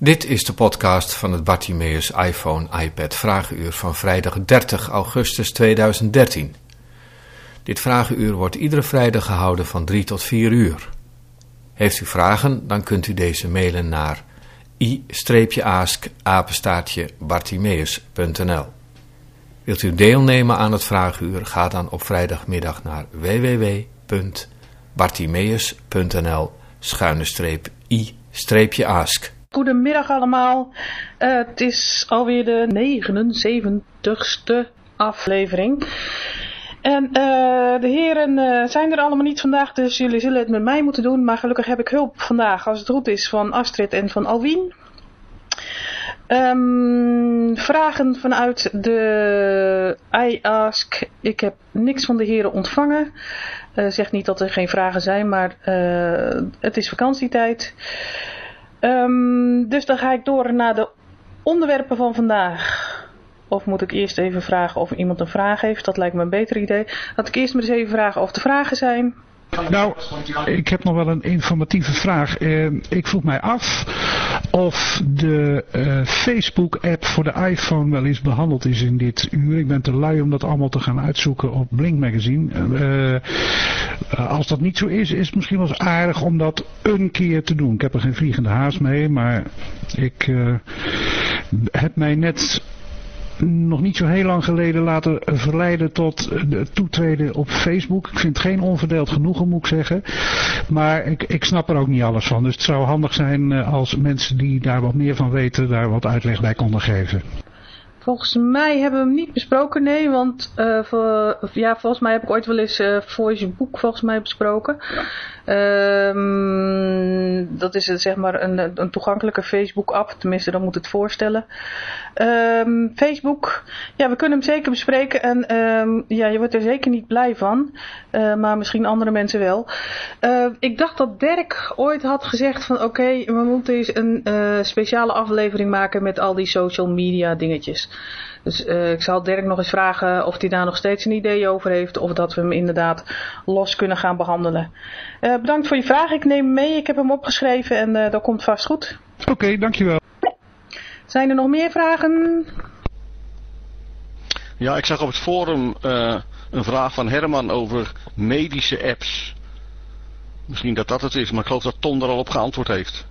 Dit is de podcast van het Bartimeus iPhone iPad Vragenuur van vrijdag 30 augustus 2013. Dit vragenuur wordt iedere vrijdag gehouden van 3 tot 4 uur. Heeft u vragen, dan kunt u deze mailen naar i-ask bartimeus.nl Wilt u deelnemen aan het vragenuur, ga dan op vrijdagmiddag naar www.bartimeus.nl i-ask. Goedemiddag allemaal. Uh, het is alweer de 79ste aflevering. En uh, de heren uh, zijn er allemaal niet vandaag, dus jullie zullen het met mij moeten doen. Maar gelukkig heb ik hulp vandaag, als het goed is, van Astrid en van Alwien. Um, vragen vanuit de iAsk. Ik heb niks van de heren ontvangen. Uh, zeg niet dat er geen vragen zijn, maar het is vakantietijd. Um, dus dan ga ik door naar de onderwerpen van vandaag. Of moet ik eerst even vragen of iemand een vraag heeft? Dat lijkt me een beter idee. Laat ik eerst maar eens even vragen of er vragen zijn. Nou, ik heb nog wel een informatieve vraag. Eh, ik vroeg mij af of de uh, Facebook-app voor de iPhone wel eens behandeld is in dit uur. Ik ben te lui om dat allemaal te gaan uitzoeken op Blink Magazine. Uh, als dat niet zo is, is het misschien wel eens aardig om dat een keer te doen. Ik heb er geen vliegende haas mee, maar ik heb mij net nog niet zo heel lang geleden laten verleiden tot toetreden op Facebook. Ik vind het geen onverdeeld genoegen, moet ik zeggen. Maar ik, ik snap er ook niet alles van. Dus het zou handig zijn eh, als mensen die daar wat meer van weten, daar wat uitleg bij konden geven. Volgens mij hebben we hem niet besproken, nee, want voor, ja, volgens mij heb ik ooit wel eens uh, Voice Book volgens mij besproken. Um, dat is zeg maar een, een toegankelijke Facebook app, tenminste dan moet het voorstellen. Um, Facebook, ja we kunnen hem zeker bespreken en um, ja, je wordt er zeker niet blij van, maar misschien andere mensen wel. Ik dacht dat Dirk ooit had gezegd van oké, we moeten eens een speciale aflevering maken met al die social media dingetjes. Dus uh, ik zal Dirk nog eens vragen of hij daar nog steeds een idee over heeft. Of dat we hem inderdaad los kunnen gaan behandelen. Uh, bedankt voor je vraag. Ik neem hem mee. Ik heb hem opgeschreven en uh, dat komt vast goed. Oké, okay, dankjewel. Zijn er nog meer vragen? Ja, ik zag op het forum een vraag van Herman over medische apps. Misschien dat dat het is, maar ik geloof dat Tom er al op geantwoord heeft.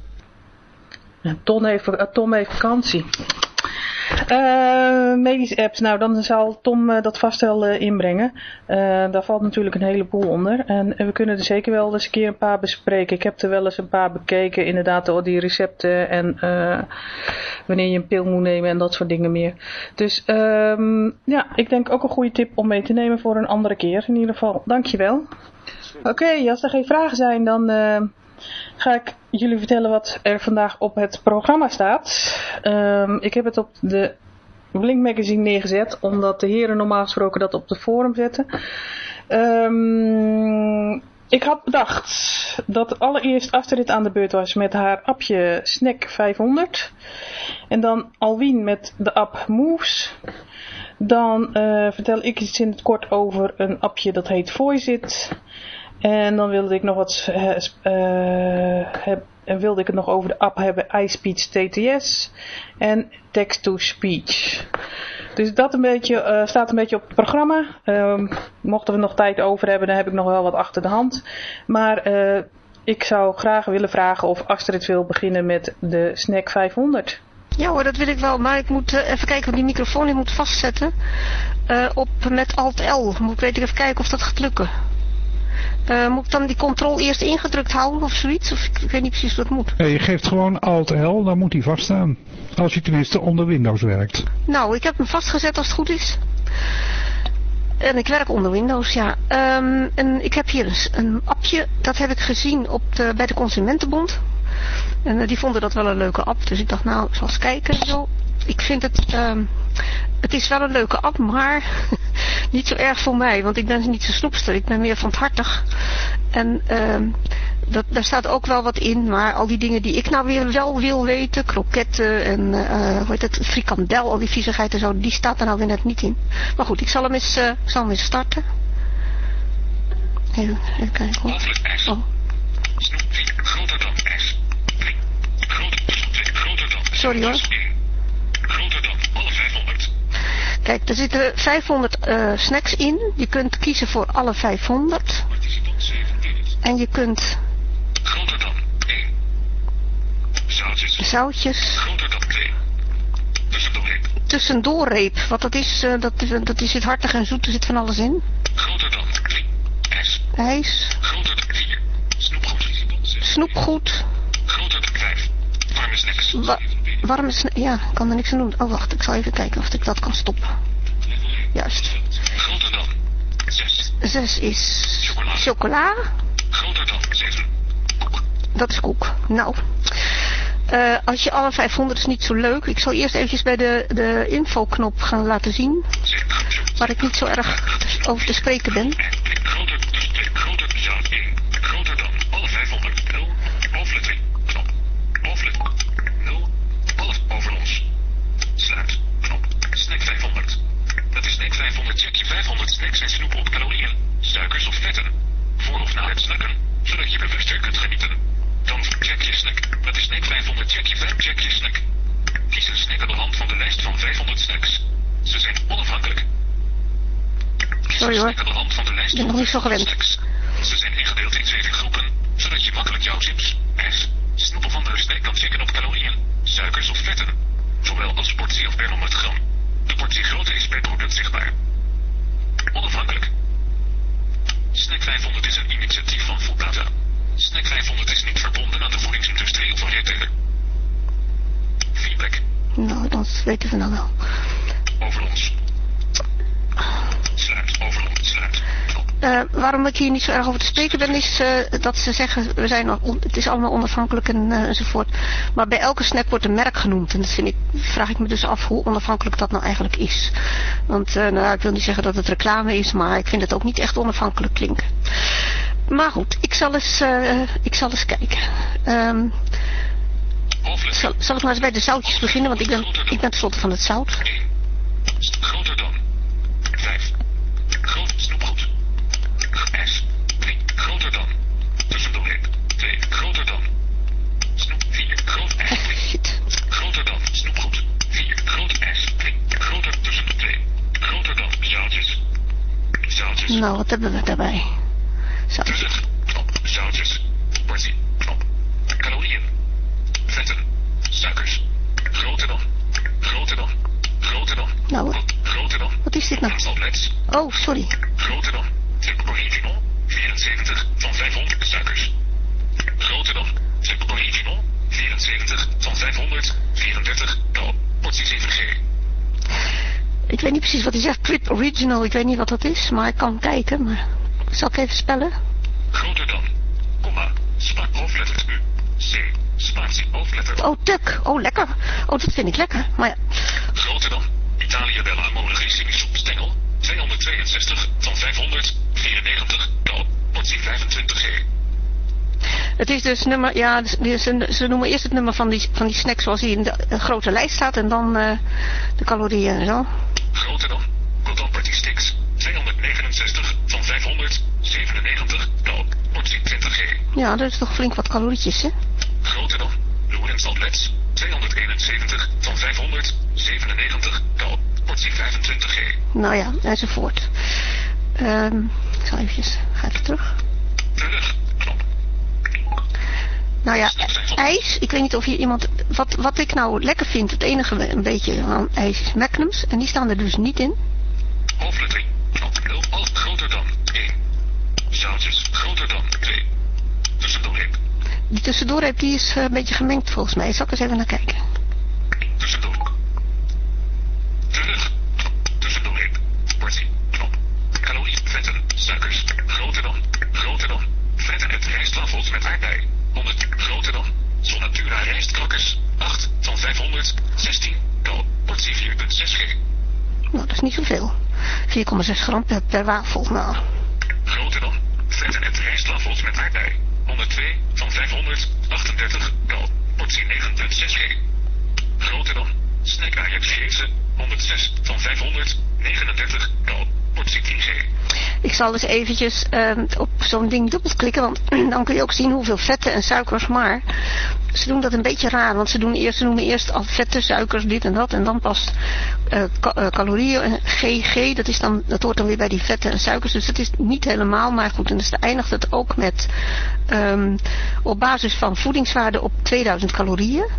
Tom heeft, Tom heeft vakantie. Uh, medische apps, nou dan zal Tom uh, dat vast wel uh, inbrengen. daar valt natuurlijk een heleboel onder. En we kunnen er zeker wel eens een keer een paar bespreken. Ik heb er wel eens een paar bekeken, inderdaad, die recepten en wanneer je een pil moet nemen en dat soort dingen meer. Dus um, ja, ik denk ook een goede tip om mee te nemen voor een andere keer in ieder geval. Dankjewel. Oké, okay, als er geen vragen zijn, dan ga ik jullie vertellen wat er vandaag op het programma staat. Um, ik heb het op de Blink Magazine neergezet, omdat de heren normaal gesproken dat op de forum zetten. Um, ik had bedacht dat allereerst Astrid aan de beurt was met haar appje Snack 500. En dan Alwien met de app Moves. Dan uh, vertel ik iets in het kort over een appje dat heet Voiceit. En dan wilde ik nog wat en wilde ik het nog over de app hebben iSpeech TTS en Text-to-Speech. Dus dat een beetje, uh, staat een beetje op het programma. Uh, mochten we nog tijd over hebben, dan heb ik nog wel wat achter de hand. Maar uh, ik zou graag willen vragen of Astrid wil beginnen met de Snack 500. Ja hoor, dat wil ik wel. Maar ik moet even kijken, want die microfoon ik moet vastzetten. Op met Alt-L. Moet ik even kijken of dat gaat lukken. Uh, moet ik dan die control eerst ingedrukt houden of zoiets? Of ik, ik weet niet precies wat moet. Ja, je geeft gewoon Alt-L, dan moet hij vaststaan. Als je tenminste onder Windows werkt. Nou, ik heb hem vastgezet als het goed is. En ik werk onder Windows, ja. Um, en ik heb hier een, een, appje, dat heb ik gezien op de, bij de Consumentenbond. En uh, die vonden dat wel een leuke app, dus ik dacht nou, ik zal eens kijken zo. Ik vind het, um, het is wel een leuke app, maar niet zo erg voor mij, want ik ben niet zo snoepster. Ik ben meer van het hartig. En uh, dat, daar staat ook wel wat in, maar al die dingen die ik nou weer wel wil weten, kroketten en uh, hoe heet het, frikandel, al die viezigheid en zo, die staat er nou weer net niet in. Maar goed, ik zal hem eens, uh, zal hem eens starten. Even, even kijken hoor. Oh. Snoep groter dan S. Groter, groter dan Sorry hoor. Groter dan alle 500. Kijk, er zitten 500 eh, snacks in. Je kunt kiezen voor alle 500. Participant 17. En je kunt Groter dan 1. Zoutjes. zoutjes Groter dan 2. Tussendoorreep. tussendoorreep. Wat dat is, eh, dat, dat is het hartig en zoet. Er zit van alles in. Groter dan 3. S. IJs, Groter dan 4. Snoepgoed. 6. snoepgoed, Groter dan 5. Warme snacks. wa warme sna Ja, ik kan er niks aan doen. Oh, wacht. Ik zal even kijken of ik dat kan stoppen. Juist. Groter dan 6. Zes is Chocola. chocola. Groter dan 7. Dat is koek. Nou. eh, als je alle 500 is niet zo leuk. Ik zal eerst eventjes bij de, de infoknop gaan laten zien. 7. Waar ik niet zo erg over te spreken ben. Groter, dus twee, groter, zout 1. Groter dan alle 500. 0. Hoofdlettering. Knop. Hoofdlettering. 0. Alles over ons. Sluit. Knop. Snack 500. Dat is snack 500. Check je 500 snacks en snoep op calorieën, suikers of vetten. Voor of na het snacken, zodat je bewuster kunt genieten. Dan check je snack. Dat is snack 500. Check je 5. Check je snack. Kies een snack aan de hand van de lijst van 500 snacks. Ze zijn onafhankelijk. Kies Sorry een hoor. snack aan de hand van de lijst Ik ben van nog niet zo 500 gewend. snacks. Ze zijn ingedeeld in zeven groepen, zodat je makkelijk jouw chips, ijs, snoep of andere snack kan checken op calorieën, suikers of vetten. Zowel als portie of per 100 gram. De portiegrootte is per product zichtbaar. Onafhankelijk. Snack 500 is een initiatief van Fooddata. Snack 500 is niet verbonden aan de voedingsindustrie of een retailer. Feedback. Nou, dat weten we dan wel. Over ons. Sluit. Over ons. Sluit. Knop. Eh, waarom ik hier niet zo erg over te spreken ben, is eh, dat ze zeggen, we zijn het is allemaal onafhankelijk en, eh, enzovoort. Maar bij elke snack wordt een merk genoemd. En dat vind ik, vraag ik me dus af hoe onafhankelijk dat nou eigenlijk is. Want eh, nou, ik wil niet zeggen dat het reclame is, maar ik vind het ook niet echt onafhankelijk klinken. Maar goed, ik zal eens, ik zal eens kijken. Ehm, zal, zal ik maar eens bij de zoutjes beginnen, want ik ben, ik ben tenslotte van het zout. 1. Groter dan. 5. Groot snoepgoed. S. 3. Groter dan. Tussendoorreep. 2. Groter dan. Snoep. 4. Groot S. 3. Shit. Groter dan. Snoepgoed. 4. Groot S. 3. Groter tussen de 2. Groter dan. Zoutjes. Zoutjes. Nou, wat hebben we daarbij? Zoutjes. Zoutjes. Portie. Knop. Calorieën. Vetten. Suikers. Groter dan. Groter dan. Groter dan. Nou, Groter dan. wat is dit nou? Oh, sorry. Groter dan. Tip original. 74 van 500 suikers. Groter dan. Tip original. 74 van 534 kal. Portie 7G. Ik weet niet precies wat hij zegt. Trip Original, ik weet niet wat dat is, maar ik kan kijken. Maar zal ik even spellen? Groter dan. Komma. Spa hoofdletter U. C. Spatie hoofdletter. Oh, tuk. Oh, lekker. Oh, dat vind ik lekker. Maar ja, Groter dan. Italia Bella Monogrissimi soepstengel. 262 van 594 kal. Portie 25G. het is dus nummer... Ja, dus- dus ze, ze noemen eerst het nummer van die, van die snack zoals die in de, grote lijst staat. En dan eh, de calorieën en zo. Groter dan. Cotton Party Sticks. 269 van 597 kal. Portie 20G. Ja, dat is toch flink wat calorietjes, hè? Groter dan. Lorentz Outlets. 271 van 597 kal. Portie 25G. Nou ja, enzovoort. Ehm ik zal eventjes... Ga even terug. Terug. Knop. Nou ja, ijs. Ik weet niet of hier iemand... Wat, wat ik nou lekker vind, het enige een beetje aan ijs is Magnums. En die staan er dus niet in. Hoofdlettering. Knop 0. Al groter dan 1. Zoutjes. Groter dan 2. Die tussendoorreep die is een beetje gemengd volgens mij. Zal ik eens even naar kijken. Tussendoor. Terug. Knop. Tussendoorreep. Portie. Knop. Calorieën. Vetten. Suikers. Groter dan. Groter dan. Vetten en rijstwafels met aardbei. 100. Groter dan. Sonnatura rijstkrakkers. 8 van 500. 16. Kal. Portie 4,6G. Nou, dat is niet zoveel. 4,6 gram per, per wafel. Nou, Groter dan. Vetten en rijstwafels met aardbei. 102 van 538 kal. Portie 9,6G. Groter dan. Snack Ajax Geese. 106 van 539 kal. Portie 10G. ik zal dus eventjes ehm, op zo'n ding dubbelklikken. Want dan kun je ook zien hoeveel vetten en suikers. Maar ze doen dat een beetje raar, want ze, doen eerst, ze noemen eerst al vetten, suikers, dit en dat. En dan pas uh, ca calorieën GG, dat, is dan, dat hoort dan weer bij die vetten en suikers. Dus het is niet helemaal, maar goed. En dus eindigt het ook met um, op basis van voedingswaarde op 2000 calorieën.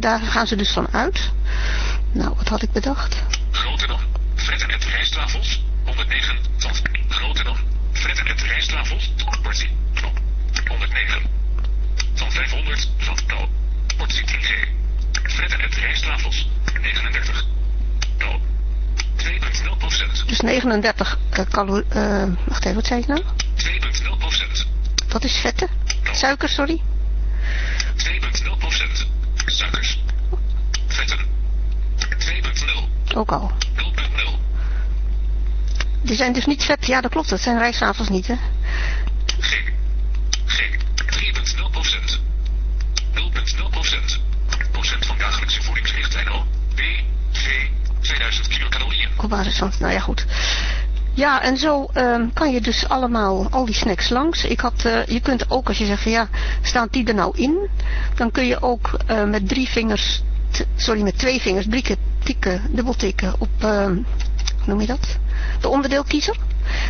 Daar gaan ze dus van uit. Nou, wat had ik bedacht? Grote dan. Vetten en rijstwafels. 109. Grote dan. Vetten en rijstwafels. Portie. Knop. 109. Van 500. Van. Portie 10G. Vetten en rijstwafels. 39. No. 2,0%. Dus 39 uh, calorieën. Uh, wacht even, wat zei ik nou? 2,0%. Wat is vetten? Suiker, sorry. 2,0%. Suikers. Vetten. 2,0. Ook al. 0,0. Die zijn dus niet vet. Ja, dat klopt. Dat zijn rijstwafels niet, hè? G. G. 3,0%. 0,0%. Procent van dagelijkse voedingsrichtlijn O. B. V. 2000 kilocalorieën. Op basis van, nou ja, goed. Ja, en zo um, kan je dus allemaal al die snacks langs. Ik had, uh, je kunt ook, als je zegt ja, staat die er nou in? Dan kun je ook uh, met drie vingers, sorry, met twee vingers, drie keer tikken, dubbel tikken op, uh, hoe noem je dat? De onderdeelkiezer.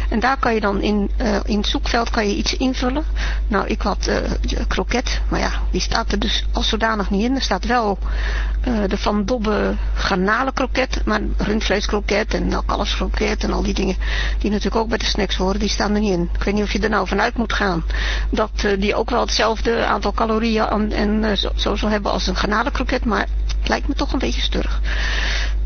En daar kan je dan in, uh, in het zoekveld kan je iets invullen. Nou, ik had uh, kroket, maar ja, die staat er dus als zodanig niet in. Er staat wel uh, de Van Dobbe garnalenkroket, maar rundvleeskroket en kalfskroket en al die dingen die natuurlijk ook bij de snacks horen, die staan er niet in. Ik weet niet of je er nou vanuit moet gaan dat die ook wel hetzelfde aantal calorieën en, zo, zo zal hebben als een garnalenkroket, maar het lijkt me toch een beetje stug.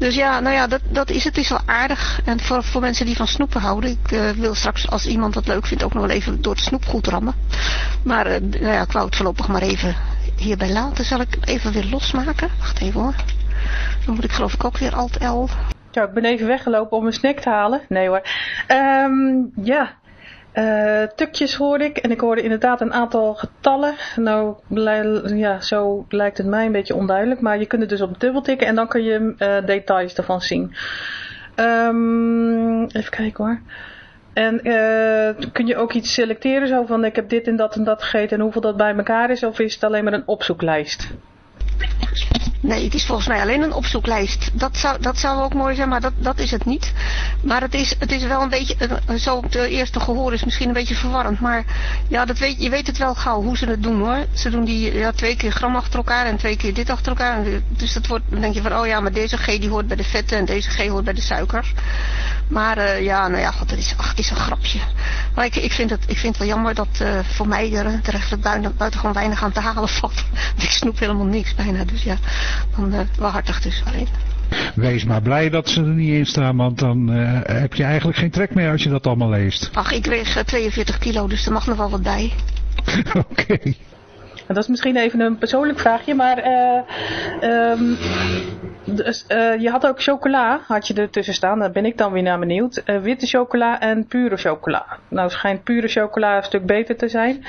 Dus ja, nou ja, dat, dat is het. is wel aardig. En voor, voor mensen die van snoepen houden. Ik uh, wil straks, als iemand dat leuk vindt, ook nog wel even door het snoepgoed rammen. Maar uh, nou ja, ik wou het voorlopig maar even hierbij laten. Zal ik even weer losmaken? Wacht even hoor. Dan moet ik geloof ik ook weer Alt-L. Ja, ik ben even weggelopen om een snack te halen. Nee hoor. Um, ja, Uh, tukjes hoorde ik en ik hoorde inderdaad een aantal getallen. Nou, ja, zo lijkt het mij een beetje onduidelijk. Maar je kunt het dus op dubbel tikken en dan kun je uh, details ervan zien. Um, even kijken hoor. En uh, kun je ook iets selecteren, zo van ik heb dit en dat en dat gegeten en hoeveel dat bij elkaar is? Of is het alleen maar een opzoeklijst? Nee, het is volgens mij alleen een opzoeklijst. Dat zou, dat zou ook mooi zijn, maar dat, dat is het niet. Maar het is, het is wel een beetje, uh, zo op eerste gehoor is misschien een beetje verwarrend. Maar ja, dat weet, je weet het wel gauw hoe ze het doen hoor. Ze doen die ja, twee keer gram achter elkaar en twee keer dit achter elkaar. Dus dat wordt, dan denk je van, oh ja, maar deze G die hoort bij de vetten en deze G hoort bij de suikers. Maar uh, ja, nou ja, god, het is, ach, het is een grapje. Maar ik, ik, vind, het, ik vind het wel jammer dat voor mij er terecht buiten, buitengewoon weinig aan te halen valt. ik snoep helemaal niks bijna, dus ja dan uh, wel hartig dus alleen. Wees maar blij dat ze er niet in staan, want dan uh, heb je eigenlijk geen trek meer als je dat allemaal leest. Ach, ik weeg uh, 42 kilo, dus er mag nog wel wat bij. Oké. Okay. Dat is misschien even een persoonlijk vraagje, maar uh, um, dus, uh, je had ook chocola, had je ertussen staan, daar ben ik dan weer naar benieuwd. Uh, witte chocola en pure chocola. Nou schijnt pure chocola een stuk beter te zijn.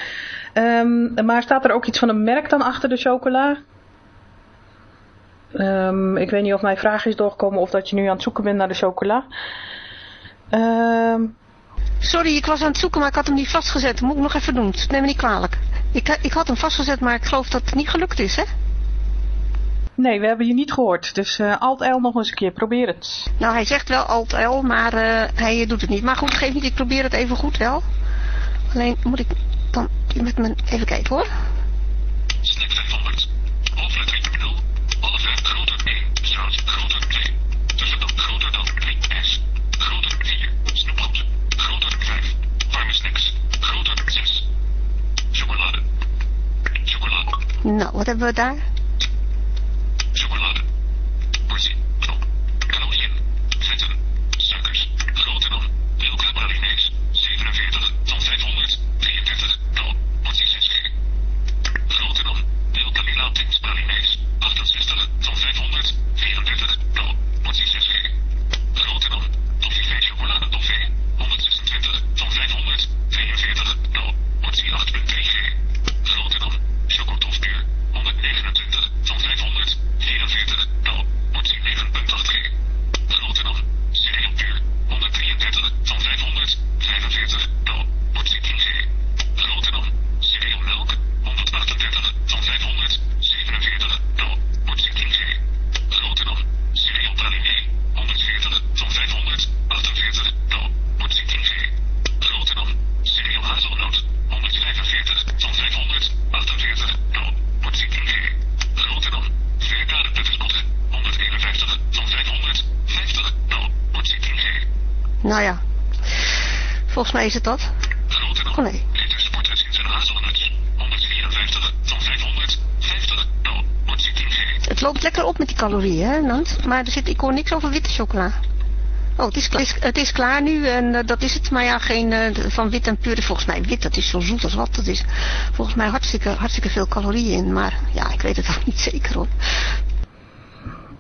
Um, maar staat er ook iets van een merk dan achter de chocola? Um, ik weet niet of mijn vraag is doorgekomen of dat je nu aan het zoeken bent naar de chocola. Um, Sorry, ik was aan het zoeken, maar ik had hem niet vastgezet. Dat moet ik nog even doen. Neem me niet kwalijk. Ik, ik had hem vastgezet, maar ik geloof dat het niet gelukt is, hè? Nee, we hebben je niet gehoord. Dus uh, Alt-L nog eens een keer. Probeer het. Nou, hij zegt wel Alt-L, maar uh, hij doet het niet. Maar goed, geef niet. Ik probeer het even goed wel. Alleen moet ik dan met mijn... Even kijken hoor. Snack 500. Hoofdletter 0. Alle vijf groter 1. Zout groter 2. Tussendoor groter dan 3. S. Groter 4. Snoepgoed. Groter 5. Warme snacks. Groter 6. Chocolade. Chocolade. Nou, wat hebben we daar? Chocolade. Portie. Knop. Calorieën. Vetten. Suikers. Grote nog. Milka pralinees. 47 van 500. 33. Knop. Portie 6G. Grote nog. Milka Milatins pralinees. 68 van 500. 34. Knop. Portie 6G. Grote nog. Toffee chocolade toffee. 126 van 500. 42. Knop. Portie 8.3G. Grote nog. Chocotofpuur. 129. Nou ja, volgens mij is het dat. Groter dan. Oh nee. Peter Sporthuis in hazelnuts. 154 van 550. Wordt 17G. Het loopt lekker op met die calorieën, hè, Nant? Maar er zit, ik hoor niks over witte chocola. Oh, het is, klaar, het is, het is klaar nu en eh, dat is het. Maar ja, geen eh, van wit en puur. Volgens mij wit, dat is zo zoet als wat. Dat is volgens mij hartstikke, hartstikke veel calorieën in. Maar ja, ik weet het ook niet zeker hoor.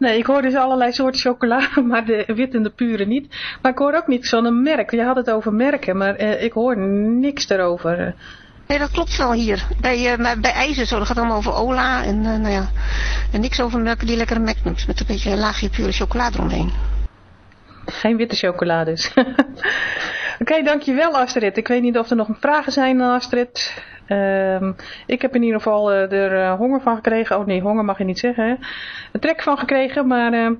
Nee, ik hoor dus allerlei soorten chocola, maar de wit en de pure niet. Maar ik hoor ook niks van een merk. Je had het over merken, maar eh, ik hoor niks erover. Nee, dat klopt wel hier. Bij, maar bij ijzer zo, dat gaat allemaal over Ola en uh, nou ja. En niks over melken die lekkere magnums met een beetje een laagje pure chocola eromheen. Geen witte chocola dus. Oké, okay, dankjewel Astrid. Ik weet niet of er nog vragen zijn Astrid. Um, ik heb in ieder geval uh, er uh, honger van gekregen. Oh nee, honger mag je niet zeggen. Hè? Een trek van gekregen, maar uh,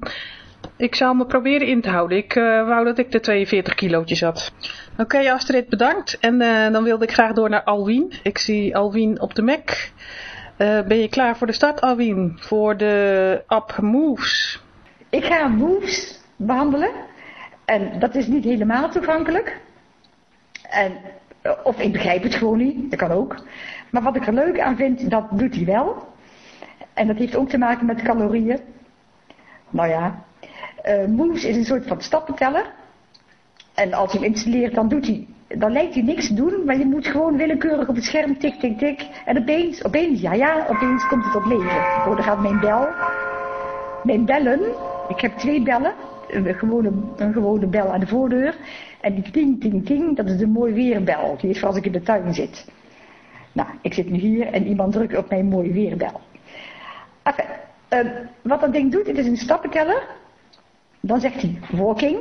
ik zal me proberen in te houden. Ik wou dat ik de 42 kilootjes had. Oké okay, Astrid, bedankt. En dan wilde ik graag door naar Alwien. Ik zie Alwien op de Mac. ben je klaar voor de start Alwien? Voor de app Moves? Ik ga Moves behandelen. En dat is niet helemaal toegankelijk. En of ik begrijp het gewoon niet, dat kan ook. Maar wat ik er leuk aan vind, dat doet hij wel. En dat heeft ook te maken met calorieën. Nou ja, uh, Moves is een soort van stappenteller. En als je hem installeert, dan doet hij, dan lijkt hij niks te doen, maar je moet gewoon willekeurig op het scherm tik, tik, tik. En opeens, opeens, ja, ja, opeens komt het tot leven. Oh, dan gaat mijn bel, mijn bellen, ik heb twee bellen, een gewone, een gewone bel aan de voordeur. En die ting, ting, ting, dat is een mooi weerbel. Die is voor als ik in de tuin zit. Nou, ik zit nu hier en iemand drukt op mijn mooi weerbel. Enfin, uh, wat dat ding doet, het is een stappenteller. Dan zegt hij walking.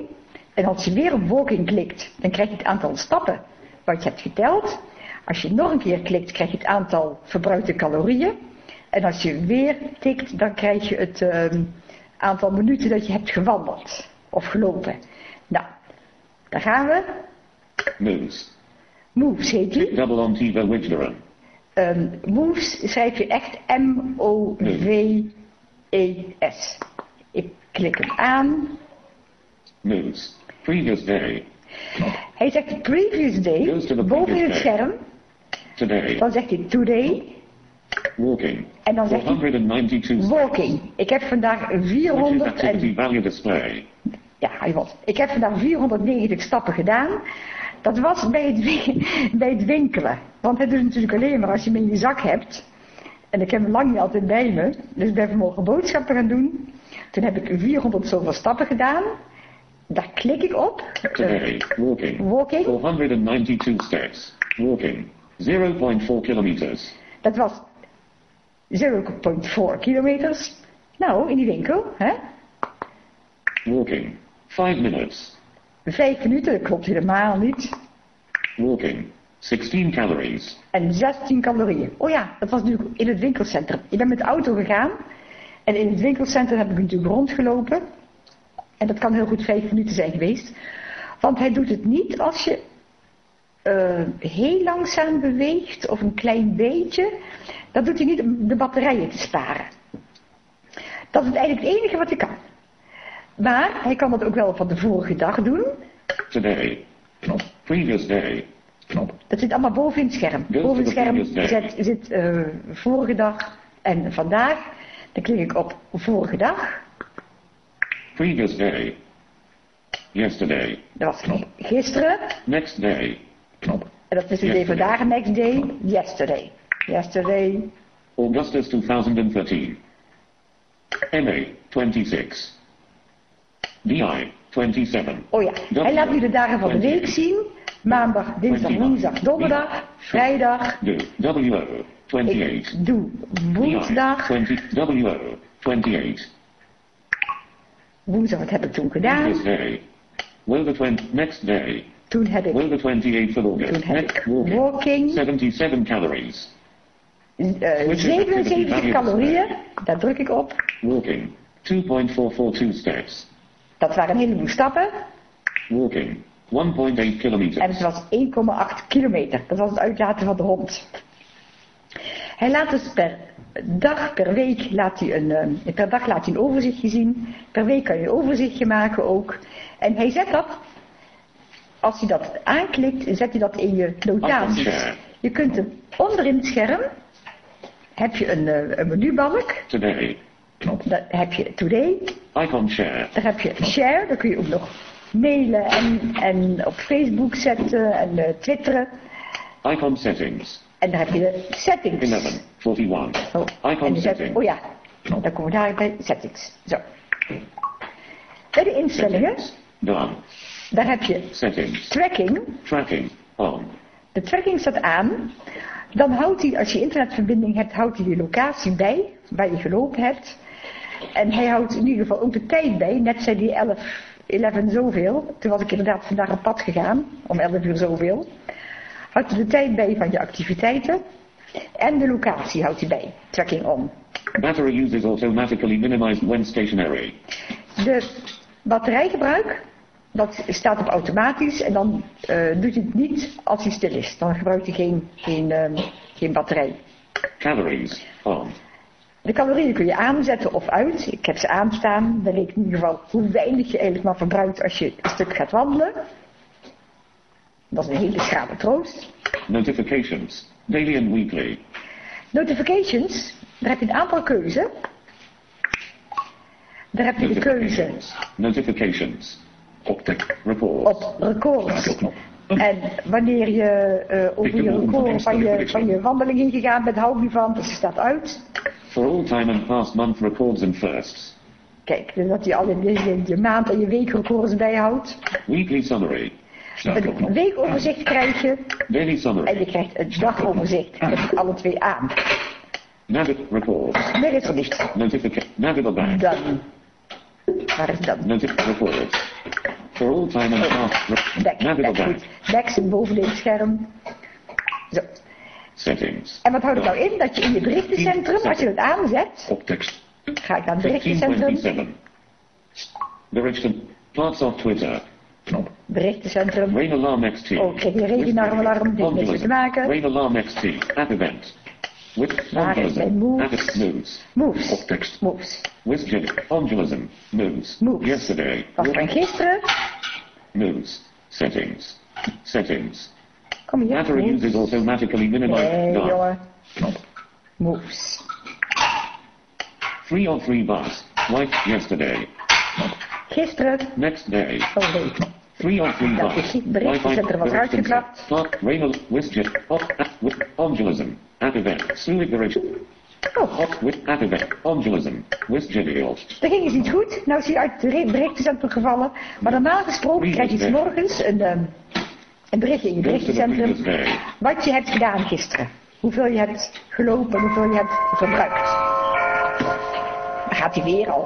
En als je weer op walking klikt, dan krijg je het aantal stappen wat je hebt geteld. Als je nog een keer klikt, krijg je het aantal verbruikte calorieën. En als je weer tikt, dan krijg je het uh, aantal minuten dat je hebt gewandeld of gelopen. Nou, daar gaan we. Moves. Moves heet die. Double on Tiva Wiglerum. Um, moves schrijf je echt M-O-V-E-S. Ik klik hem aan. Moves. Previous day. Hij zegt previous day, boven in het scherm. Today. Dan zegt hij today. Walking. En dan zegt hij 492 walking. Ik heb vandaag 400 activity en... value display. Ja, hij was. Ik heb vandaag 490 stappen gedaan. Dat was bij het, bij het winkelen. Want het is natuurlijk alleen maar als je hem in je zak hebt. En ik heb hem lang niet altijd bij me. Dus ik ben vanmorgen boodschappen gaan doen. Toen heb ik 400 zoveel stappen gedaan. Daar klik ik op. Today. Walking. Walking. 492 steps. Walking. 0.4 kilometers. Dat was 0,4 kilometers. Nou, in die winkel, hè? Walking. 5 minutes. Vijf minuten, dat klopt helemaal niet. Walking. 16 calories. En 16 calorieën. Oh ja, dat was natuurlijk in het winkelcentrum. Ik ben met de auto gegaan. En in het winkelcentrum heb ik natuurlijk rondgelopen. En dat kan heel goed vijf minuten zijn geweest. Want hij doet het niet als je uh, heel langzaam beweegt of een klein beetje. Dat doet hij niet om de batterijen te sparen. Dat is eigenlijk het enige wat hij kan. Maar hij kan dat ook wel van de vorige dag doen. Today. Previous day. Dat zit allemaal boven in het scherm. Boven to het scherm zit, zit uh, vorige dag en vandaag. Dan klik ik op vorige dag. Previous day. Yesterday. Dat was gisteren. Next day. En dat is even vandaag, next day, yesterday. Yesterday, Augustus 2013. MA 26. DI 27. oh ja. Hij laat nu de dagen van de week zien. Maandag, dinsdag, woensdag, donderdag, vrijdag. Do WO 28. Ik doe woensdag. 20 WO 28. Woensdag, wat heb ik toen gedaan? Previous day. Will the 20 next day. Toen heb ik Will the 28th of August. Toen heb ik walking. walking. 77 calories. eh, Which is 77 activity calorieën. Daar druk ik op. Walking. 2.442 steps. Dat waren een heleboel stappen. Walking. 1.8 kilometers. En het was 1,8 kilometer. Dat was het uitlaten van de hond. Hij laat dus per dag, per week, laat hij een, eh, per dag laat hij een overzichtje zien. Per week kan je een overzichtje maken ook. En hij zet dat als hij dat aanklikt, zet je dat in je share. Je kunt er onderin het scherm, heb je een, eh, een menubalk, Today. daar heb je Today, Icon share. daar heb je Share, daar kun je ook nog mailen en, en op Facebook zetten en eh, twitteren. Icon settings. En daar heb je de settings. 11. 41. Oh, Icon zet- settings. oh ja, dan komen we daar bij settings. Zo. Bij de instellingen, Done. Daar heb je Settings. tracking. Tracking. On. De tracking staat aan. Dan houdt hij, als je internetverbinding hebt, houdt hij je locatie bij, waar je gelopen hebt. En hij houdt in ieder geval ook de tijd bij. Net zei hij 11, 11 zoveel. Toen was ik inderdaad vandaag op pad gegaan, om 11 uur zoveel. Houdt hij de tijd bij van je activiteiten. En de locatie houdt hij bij. Tracking on. Battery use is automatically minimized when stationary. De batterijgebruik, dat staat op automatisch en dan eh, doet hij het niet als hij stil is. Dan gebruikt hij geen, geen, ehm, geen batterij. Calories. On. De calorieën kun je aanzetten of uit. Ik heb ze aanstaan. Dan weet ik in ieder geval hoe weinig je eigenlijk maar verbruikt als je een stuk gaat wandelen. Dat is een hele schrale troost. Notifications. Daily and weekly. Notifications, daar heb je een aantal keuzen. Daar heb je de keuze Notifications. Optic. Report. op records. En wanneer je eh, over je record van je, van je wandeling heen gegaan bent, hou je van, dus je staat uit. For all time and past month records and firsts. Kijk, dus dat je al in je, je, je maand en je weekrecords bijhoudt. Weekly summary. Een weekoverzicht krijg je Daily en summary. je krijgt een dagoverzicht met alle twee aan. Notification. Navigable back. Dan. Waar is dan? Notif reports. For all time and past. re- Back, Navigable back, back. goed. Back zit boven dit scherm. Zo. Settings. En wat houdt het nou in? Dat je in je berichtencentrum, als je het aanzet, Optics. ga ik naar het berichtencentrum, 1527. Direction. Parts of Twitter. berichtencentrum, Rain alarm XT. Oh, ik kreeg weer regenalarm, dit heeft niks te maken. Rain alarm XT. App event. With Waar is mijn moves? App news. moves, Optics. moves. With Ondulism. News. Moves. Yesterday. Was van gisteren, News. Settings. Settings. kom hier, Battery use is moves. automatically minimized. Nee, None. jongen. Moves. Three on three bus. Like yesterday. Gisteren, Next day. oh nee, Three on three Dat bus. is het berichtencentrum was uitgeklapt. Park, Rainal, Wisjet, Hot, with App event. Sulik direction. oh, Hot with app event. Ondulism. Wisjet. dat ging eens niet goed. Nou is hij uit het re- berichtencentrum gevallen. Maar normaal gesproken krijg je 's morgens een, ehm, een berichtje in je the berichtencentrum. Wat je hebt gedaan gisteren. Hoeveel je hebt gelopen en hoeveel je hebt verbruikt. Dan gaat hij weer al.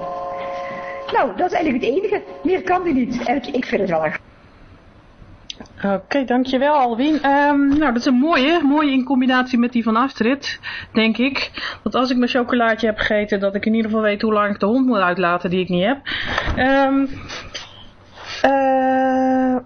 Nou, dat is eigenlijk het enige. Meer kan hij niet. En ik, vind het wel een Oké, dankjewel Alwin. Ehm, nou, dat is een mooie, mooie in combinatie met die van Astrid, denk ik. Want als ik mijn chocolaatje heb gegeten, dat ik in ieder geval weet hoe lang ik de hond moet uitlaten die ik niet heb. Ehm eh,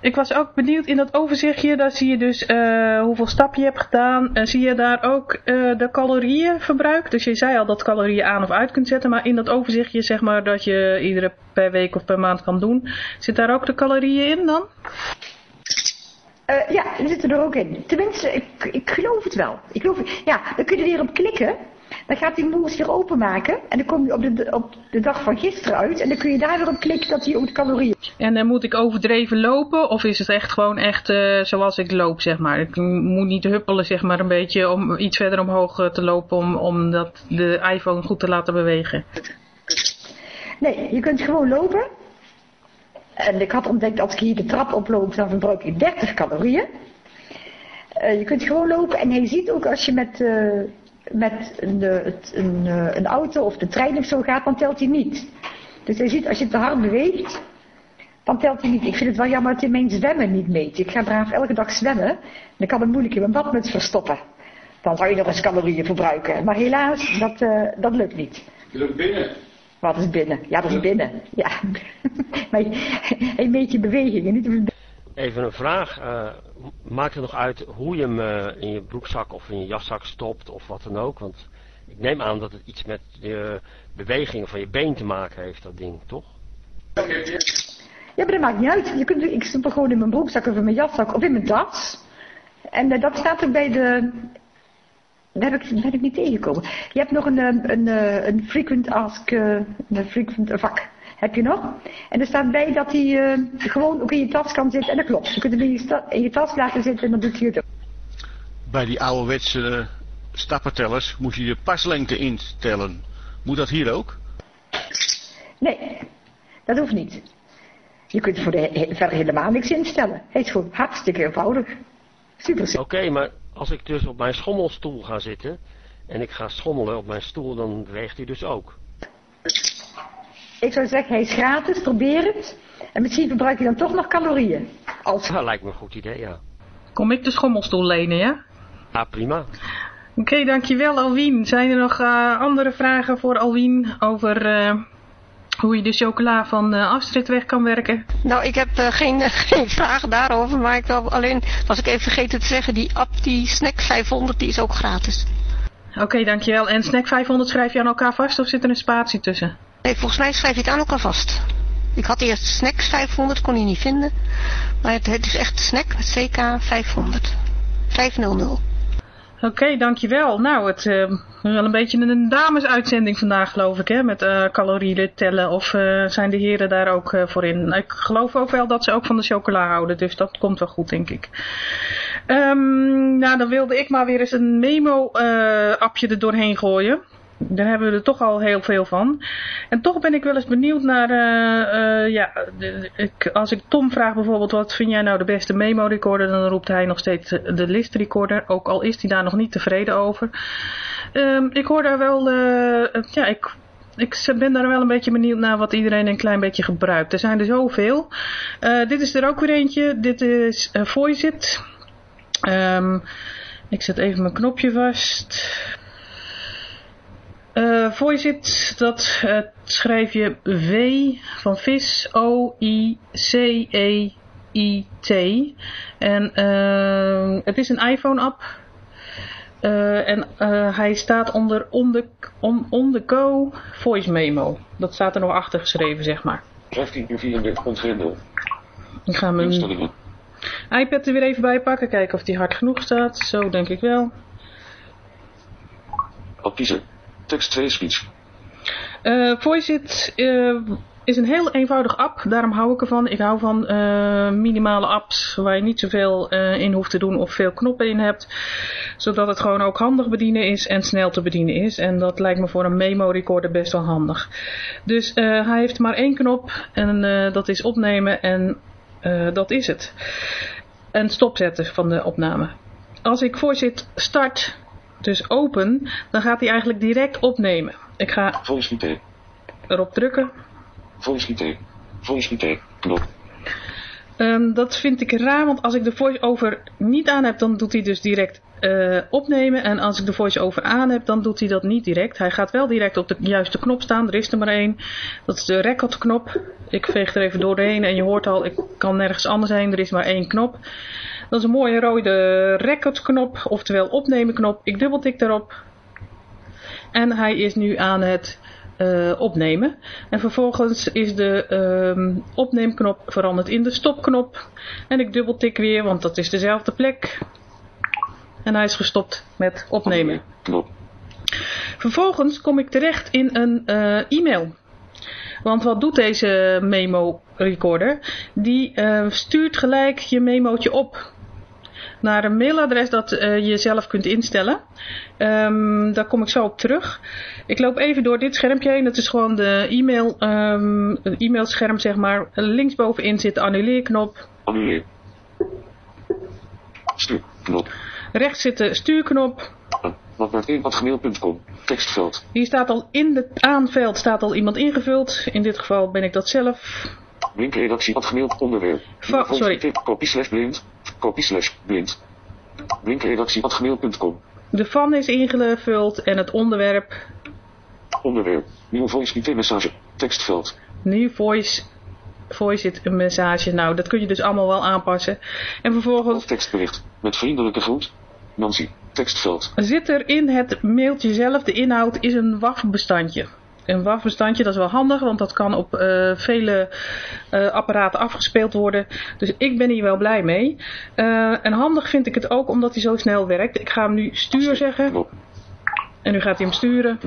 ik was ook benieuwd in dat overzichtje, daar zie je dus eh, hoeveel stap je hebt gedaan. En zie je daar ook eh, de calorieën verbruikt? Dus je zei al dat calorieën aan of uit kunt zetten, maar in dat overzichtje zeg maar dat je iedere per week of per maand kan doen. Zit daar ook de calorieën in dan? Eh, ja, die zitten er ook in. Tenminste, ik, ik geloof het wel. Ik geloof. Ja, dan kun je er weer op klikken. Dan gaat die moes weer openmaken. En dan kom je op de, op de dag van gisteren uit. En dan kun je daar weer op klikken dat hij ook de calorieën... En dan moet ik overdreven lopen? Of is het echt gewoon echt eh, zoals ik loop, zeg maar? Ik moet niet huppelen, zeg maar, een beetje om iets verder omhoog eh, te lopen om, om dat, de iPhone goed te laten bewegen. Nee, je kunt gewoon lopen. En ik had ontdekt, als ik hier de trap oploop, dan verbruik ik 30 calorieën. Eh, je kunt gewoon lopen en hij ziet ook als je met, met een, eh, het- een, een auto of de trein of zo gaat, dan telt hij niet. Dus hij ziet als je te hard beweegt, dan telt hij niet. Ik vind het wel jammer dat hij mijn zwemmen niet meet. Ik ga braaf elke dag zwemmen. En ik kan hem moeilijk in mijn badmuts verstoppen. Dan zou je nog eens calorieën verbruiken. Maar helaas, dat, eh, dat lukt niet. Je loopt binnen. Wat is binnen? Ja, dat is binnen. Ja. maar hij meet je bewegingen, niet of Even een vraag. eh, maakt het nog uit hoe je hem eh, in je broekzak of in je jaszak stopt of wat dan ook? Want ik neem aan dat het iets met de bewegingen van je been te maken heeft, dat ding, toch? Ja, maar dat maakt niet uit. Je kunt, ik stop er gewoon in mijn broekzak of in mijn jaszak of in mijn tas. En eh, dat staat er bij de... Daar heb ik, ben ik niet tegengekomen. Je hebt nog een, een, een, frequent ask, een frequent vak. Heb je nog? En er staat bij dat hij uh, gewoon ook in je tas kan zitten. En dat klopt. Je kunt hem in je, in je tas laten zitten en dan doet hij het ook. Bij die ouderwetse stappentellers moet je je paslengte instellen. Moet dat hier ook? Nee, dat hoeft niet. Je kunt voor de, verder helemaal niks instellen. Het is gewoon hartstikke eenvoudig. Super Oké, maar als ik dus op mijn schommelstoel ga zitten en ik ga schommelen op mijn stoel, dan beweegt hij dus ook. Ik zou zeggen, hij is gratis, probeer het. En misschien verbruik je dan toch nog calorieën. Als... Dat lijkt me een goed idee, ja. Kom ik de schommelstoel lenen, ja? Ja, prima. Oké, dankjewel Alwien. Zijn er nog uh, andere vragen voor Alwien over uh, hoe je de chocola van uh, Astrid weg kan werken? Nou, ik heb geen, geen vragen daarover, maar ik wil alleen, was ik even vergeten te zeggen, die app, die Snack 500, die is ook gratis. Oké, okay, dankjewel. En Snack 500 schrijf je aan elkaar vast of zit er een spatie tussen? Nee, volgens mij schrijf je het aan elkaar vast. Ik had eerst Snacks 500, kon je niet vinden. Maar het, het is echt Snack met CK 500. 500. Oké, dankjewel. Nou, het is uh, wel een beetje een damesuitzending vandaag, geloof ik, hè? Met uh, calorieën tellen. Of uh, zijn de heren daar ook voor in? Ik geloof ook wel dat ze ook van de chocola houden, dus dat komt wel goed, denk ik. Um, nou, dan wilde ik maar weer eens een memo-appje er doorheen gooien. Daar hebben we er toch al heel veel van. En toch ben ik wel eens benieuwd naar, uh, uh, ja, ik, als ik Tom vraag bijvoorbeeld, wat vind jij nou de beste memo recorder, dan roept hij nog steeds de list recorder, ook al is hij daar nog niet tevreden over. Um, ik hoor daar wel, uh, ja, ik, ik ben daar wel een beetje benieuwd naar wat iedereen een klein beetje gebruikt. Er zijn er zoveel. Uh, dit is er ook weer eentje. Dit is uh, Voiceit. Um, ik zet even mijn knopje vast. Uh, Voiceit, dat uh, schrijf je V van vis, O-I-C-E-I-T. En uh, het is een iPhone-app. en hij staat onder on the, on, on the go voice memo. Dat staat er nog achter geschreven, zeg maar. 15 uur 34 ontgrendel. Ik ga mijn iPad er weer even bij pakken, kijken of die hard genoeg staat. Zo denk ik wel. Op kiezen. Text 2 speech. Uh, is een heel eenvoudig app, daarom hou ik ervan. Ik hou van uh, minimale apps waar je niet zoveel in hoeft te doen of veel knoppen in hebt. Zodat het gewoon ook handig bedienen is en snel te bedienen is. En dat lijkt me voor een memo recorder best wel handig. Dus hij heeft maar één knop en dat is opnemen en dat is het. En stopzetten van de opname. Als ik Voiceit start dus open, dan gaat hij eigenlijk direct opnemen. Ik ga erop drukken. Knop. Um, dat vind ik raar, want als ik de voice-over niet aan heb, dan doet hij dus direct uh, opnemen. En als ik de voice-over aan heb, dan doet hij dat niet direct. Hij gaat wel direct op de juiste knop staan. Er is er maar één. Dat is de record knop. Ik veeg er even doorheen en je hoort al, ik kan nergens anders heen. Er is maar één knop. Dat is een mooie rode record knop, oftewel opnemen knop. Ik dubbeltik daarop. En hij is nu aan het uh, opnemen. En vervolgens is de uh, opneemknop veranderd in de stopknop. En ik dubbeltik weer, want dat is dezelfde plek. En hij is gestopt met opnemen. Vervolgens kom ik terecht in een uh, e-mail. Want wat doet deze memo recorder? Die uh, stuurt gelijk je memootje op naar een mailadres dat uh, je zelf kunt instellen. Um, daar kom ik zo op terug. Ik loop even door dit schermpje heen. Dat is gewoon de e-mail, um, e-mailscherm zeg maar. Linksbovenin zit de annuleerknop. Annuleer. Stuurknop. Rechts zit de stuurknop. Wat naar 1.gmail.com. Tekstveld. Hier staat al in het aanveld staat al iemand ingevuld. In dit geval ben ik dat zelf. Blinkredactie gmail onderwerp. Va sorry. Kopie slash blind. Kopie slash blind. Blinkredactie gmail.com. De van is ingevuld en het onderwerp. Onderwerp. Nieuw voice IT message. Tekstveld. Nieuw voice. Voice it een message. Nou, dat kun je dus allemaal wel aanpassen. En vervolgens. Tekstbericht. Met vriendelijke groet. Nancy. Tekstveld. Zit er in het mailtje zelf, de inhoud is een WAF bestandje. Een WAF-bestandje. Dat is wel handig, want dat kan op uh, vele uh, apparaten afgespeeld worden. Dus ik ben hier wel blij mee. Uh, en handig vind ik het ook omdat hij zo snel werkt. Ik ga hem nu stuur zeggen. En nu gaat hij hem sturen.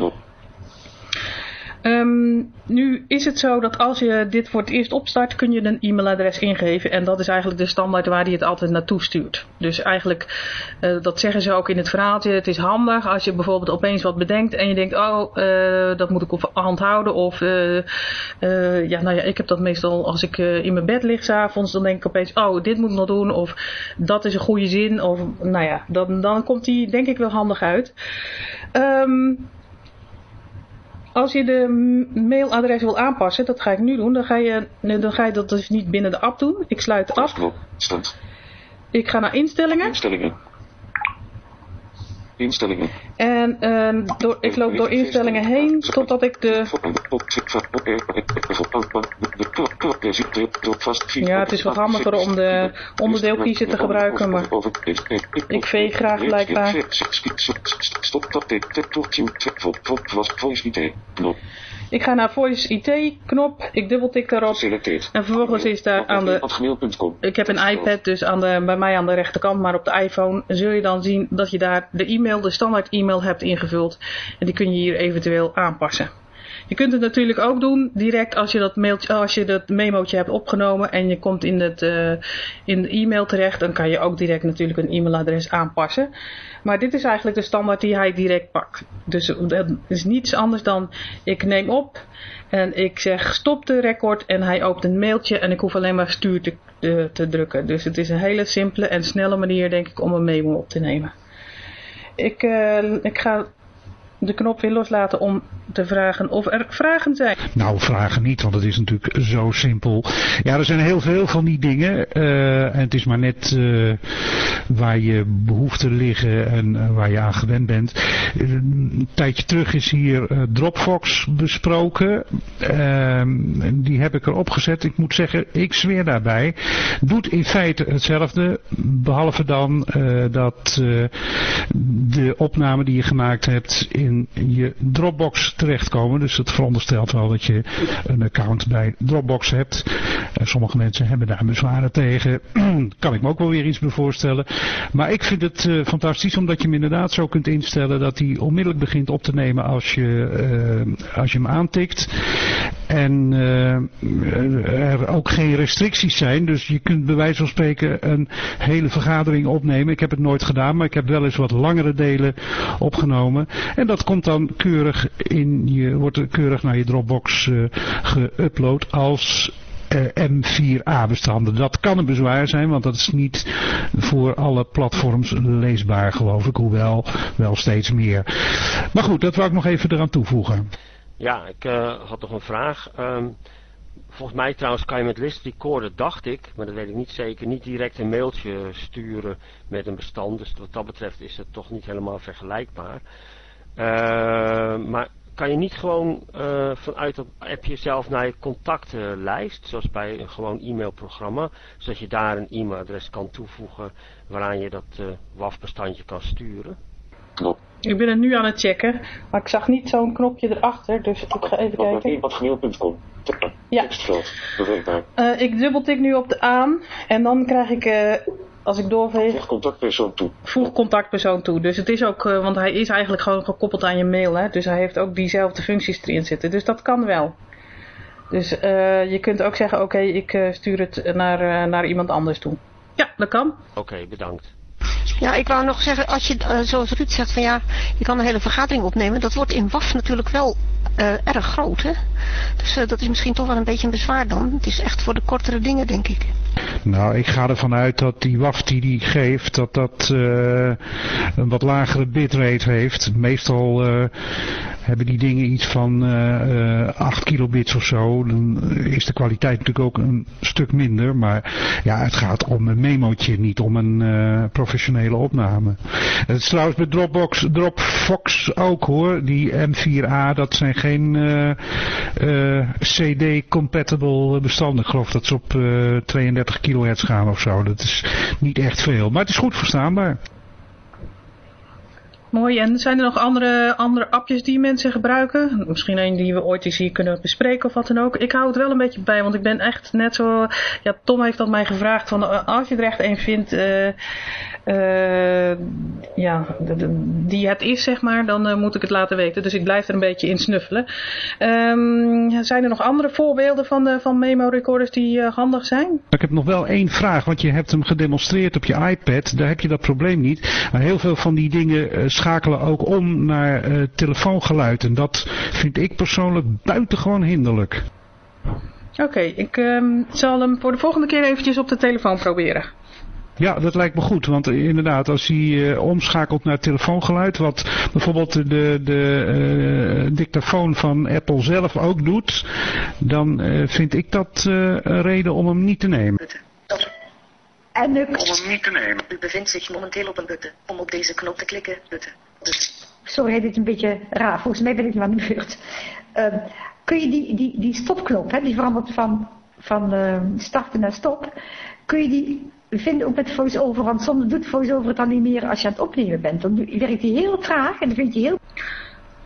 Um, nu is het zo dat als je dit voor het eerst opstart, kun je een e-mailadres ingeven. En dat is eigenlijk de standaard waar hij het altijd naartoe stuurt. Dus eigenlijk, uh, dat zeggen ze ook in het verhaaltje. Het is handig als je bijvoorbeeld opeens wat bedenkt en je denkt, oh, uh, dat moet ik op hand houden. Of, uh, ja, nou ja, ik heb dat meestal als ik in mijn bed lig s'avonds. Dan denk ik opeens, oh, dit moet ik nog doen. Of dat is een goede zin. Of, nou ja, dan, dan komt die denk ik wel handig uit. Um, als je de mailadres wil aanpassen, dat ga ik nu doen, dan ga je, dan ga je dat dus niet binnen de app doen. Ik sluit af. Ik ga naar instellingen. Instellingen. Instellingen. En uh, door, ik loop door instellingen heen totdat ik de... Ja, het is wat handiger om de onderdeelkiezer te gebruiken, maar ik veeg graag blijkbaar. Ik ga naar Voice IT knop, ik dubbeltik daarop en vervolgens is daar aan de... Ik heb een iPad dus aan de, bij mij aan de rechterkant, maar op de iPhone zul je dan zien dat je daar de e-mail, de standaard e-mail hebt ingevuld. En die kun je hier eventueel aanpassen. Je kunt het natuurlijk ook doen direct als je dat, mailtje, als je dat memootje hebt opgenomen en je komt in, het, uh, in de e-mail terecht. Dan kan je ook direct natuurlijk een e-mailadres aanpassen. Maar dit is eigenlijk de standaard die hij direct pakt. Dus het is niets anders dan ik neem op en ik zeg stop de record en hij opent een mailtje en ik hoef alleen maar stuur te, te, drukken. Dus het is een hele simpele en snelle manier denk ik om een memo op te nemen. Ik, uh, ik ga de knop weer loslaten om te vragen of er vragen zijn. Nou, vragen niet, want het is natuurlijk zo simpel. Ja, er zijn heel veel van die dingen. Uh, en het is maar net uh, waar je behoeften liggen en uh, waar je aan gewend bent. Een tijdje terug is hier Dropbox besproken. Ehm, die heb ik erop gezet. Ik moet zeggen, ik zweer daarbij. Doet in feite hetzelfde. Behalve dan dat de opname die je gemaakt hebt in je Dropbox terechtkomen. Dus het veronderstelt wel dat je een account bij Dropbox hebt. Uh, sommige mensen hebben daar bezwaren tegen. kan ik me ook wel weer iets bij voorstellen. Maar ik vind het uh, fantastisch omdat je hem inderdaad zo kunt instellen dat hij onmiddellijk begint op te nemen als je, uh, als je hem aantikt. En er ook geen restricties zijn. Dus je kunt bij wijze van spreken een hele vergadering opnemen. Ik heb het nooit gedaan, maar ik heb wel eens wat langere delen opgenomen. En dat komt dan keurig in je, wordt keurig naar je Dropbox uh, geüpload als uh, M4A bestanden. Dat kan een bezwaar zijn, want dat is niet voor alle platforms leesbaar geloof ik, hoewel wel steeds meer. Maar goed, dat wou ik nog even eraan toevoegen. Ja, ik uh, had nog een vraag. Um, volgens mij trouwens kan je met list recorder, dacht ik, maar dat weet ik niet zeker, niet direct een mailtje sturen met een bestand. Dus wat dat betreft is het toch niet helemaal vergelijkbaar. Uh, maar kan je niet gewoon uh, vanuit dat appje zelf naar je contactenlijst, zoals bij een gewoon e-mailprogramma, zodat je daar een e-mailadres kan toevoegen waaraan je dat uh, WAF-bestandje kan sturen? Klopt. Ik ben het nu aan het checken, maar ik zag niet zo'n knopje erachter, dus ik ga even kijken. Wat Ja. Uh, ik dubbeltik nu op de aan en dan krijg ik als ik doorveeg... Voeg contactpersoon toe. Voeg contactpersoon toe. Dus het is ook, uh, want hij is eigenlijk gewoon gekoppeld aan je mail. Hè? Dus hij heeft ook diezelfde functies erin zitten. Dus dat kan wel. Dus uh, je kunt ook zeggen, oké, okay, ik uh, stuur het naar, naar iemand anders toe. Ja, dat kan. Oké, okay, bedankt. Ja, ik wou nog zeggen, als je, uh, zoals Ruud zegt, van ja, je kan een hele vergadering opnemen. Dat wordt in WAF natuurlijk wel uh, erg groot, hè. Dus uh, dat is misschien toch wel een beetje een bezwaar dan. Het is echt voor de kortere dingen, denk ik. Nou, ik ga ervan uit dat die WAF die die geeft, dat dat een wat lagere bitrate heeft. Meestal hebben die dingen iets van uh, 8 kilobits of zo. Dan is de kwaliteit natuurlijk ook een stuk minder. Maar ja, het gaat om een memootje, niet om een professionele opname. Het is trouwens bij Dropbox, Dropbox ook hoor. Die M4A, dat zijn geen uh, uh, CD-compatible bestanden. Ik geloof dat ze op 32 kilohertz gaan of zo. Dat is niet echt veel. Maar het is goed verstaanbaar. Mooi. En zijn er nog andere, andere appjes die mensen gebruiken? Misschien een die we ooit eens hier kunnen bespreken of wat dan ook. Ik hou het wel een beetje bij, want ik ben echt net zo... Ja, Tom heeft dat mij gevraagd. Van, eh, als je er echt een vindt uh, uh, ja, die het is, zeg maar, dan moet ik het laten weten. Dus ik blijf er een beetje in snuffelen. Um, zijn er nog andere voorbeelden van, de, van memo recorders die handig zijn? Ik heb nog wel één vraag, want je hebt hem gedemonstreerd op je iPad. Daar heb je dat probleem niet. Maar heel veel van die dingen schakelen ook om naar uh, telefoongeluid. En dat vind ik persoonlijk buitengewoon hinderlijk. Oké, okay, ik um, zal hem voor de volgende keer eventjes op de telefoon proberen. Ja, dat lijkt me goed. Want inderdaad, als hij uh, omschakelt naar telefoongeluid, wat bijvoorbeeld de, de uh, dictafoon van Apple zelf ook doet, dan uh, vind ik dat een reden om hem niet te nemen. En u... Om hem niet te nemen. U bevindt zich momenteel op een button. Om op deze knop te klikken, button. button. Sorry, dit is een beetje raar. Volgens mij ben ik nu aan de beurt. Uh, kun je die, die, die stopknop, hè, die verandert van, van uh, starten naar stop, kun je die vinden ook met voice-over? Want soms doet voice-over het dan niet meer als je aan het opnemen bent. Dan werkt hij heel traag en dan vind je heel...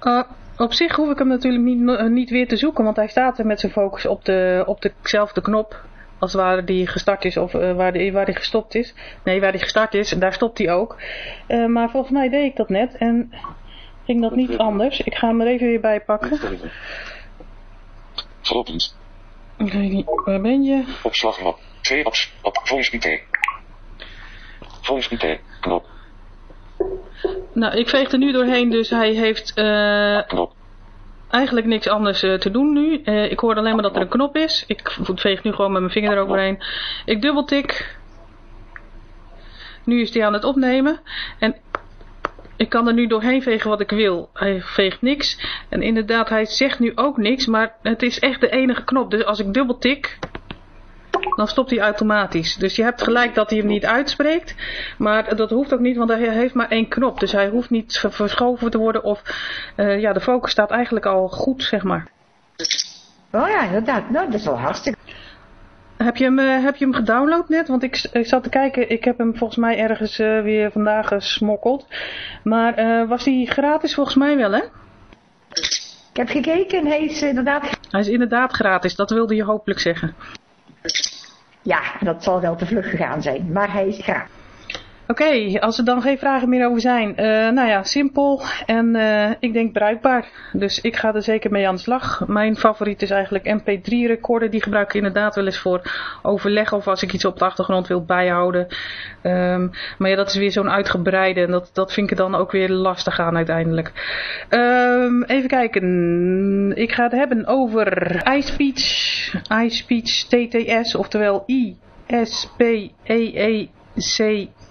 Uh, op zich hoef ik hem natuurlijk niet, niet weer te zoeken, want hij staat er met zijn focus op, de, op dezelfde knop als waar die gestart is of uh, waar, die, waar die gestopt is. Nee, waar die gestart is, daar stopt hij ook. Uh, maar volgens mij deed ik dat net en ging dat niet anders. Ik ga hem er even weer bij pakken. Geopend. Ik weet niet, waar ben je? Opslagmap. Twee apps. Op Voice PT. Voice PT. Knop. Nou, ik veeg er nu doorheen, dus hij heeft uh, Knop. Eigenlijk niks anders uh, te doen nu. Uh, ik hoor alleen maar dat er een knop is. Ik veeg nu gewoon met mijn vinger eroverheen. Ik dubbeltik. Nu is hij aan het opnemen. En ik kan er nu doorheen vegen wat ik wil. Hij veegt niks. En inderdaad, hij zegt nu ook niks. Maar het is echt de enige knop. Dus als ik dubbeltik, dan stopt hij automatisch. Dus je hebt gelijk dat hij hem niet uitspreekt. Maar dat hoeft ook niet, want hij heeft maar één knop. Dus hij hoeft niet verschoven te worden. Of uh, ja, de focus staat eigenlijk al goed, zeg maar. Oh ja, inderdaad. Nou, dat is wel hartstikke... Heb je, hem, uh, heb je hem gedownload net? Want ik, ik zat te kijken, ik heb hem volgens mij ergens uh, weer vandaag gesmokkeld. Maar uh, was hij gratis volgens mij wel, hè? Ik heb gekeken en hij is inderdaad... Hij is inderdaad gratis, dat wilde je hopelijk zeggen. Ja, dat zal wel te vlug gegaan zijn, maar hij is gratis. Oké, als er dan geen vragen meer over zijn. Uh, nou ja, simpel en uh, ik denk bruikbaar. Dus ik ga er zeker mee aan de slag. Mijn favoriet is eigenlijk MP3 recorder. Die gebruik ik inderdaad wel eens voor overleg of als ik iets op de achtergrond wil bijhouden. Um, maar ja, dat is weer zo'n uitgebreide en dat, dat vind ik dan ook weer lastig aan uiteindelijk. Um, even kijken. Ik ga het hebben over iSpeech, iSpeech TTS, oftewel I-S-P-E-E-C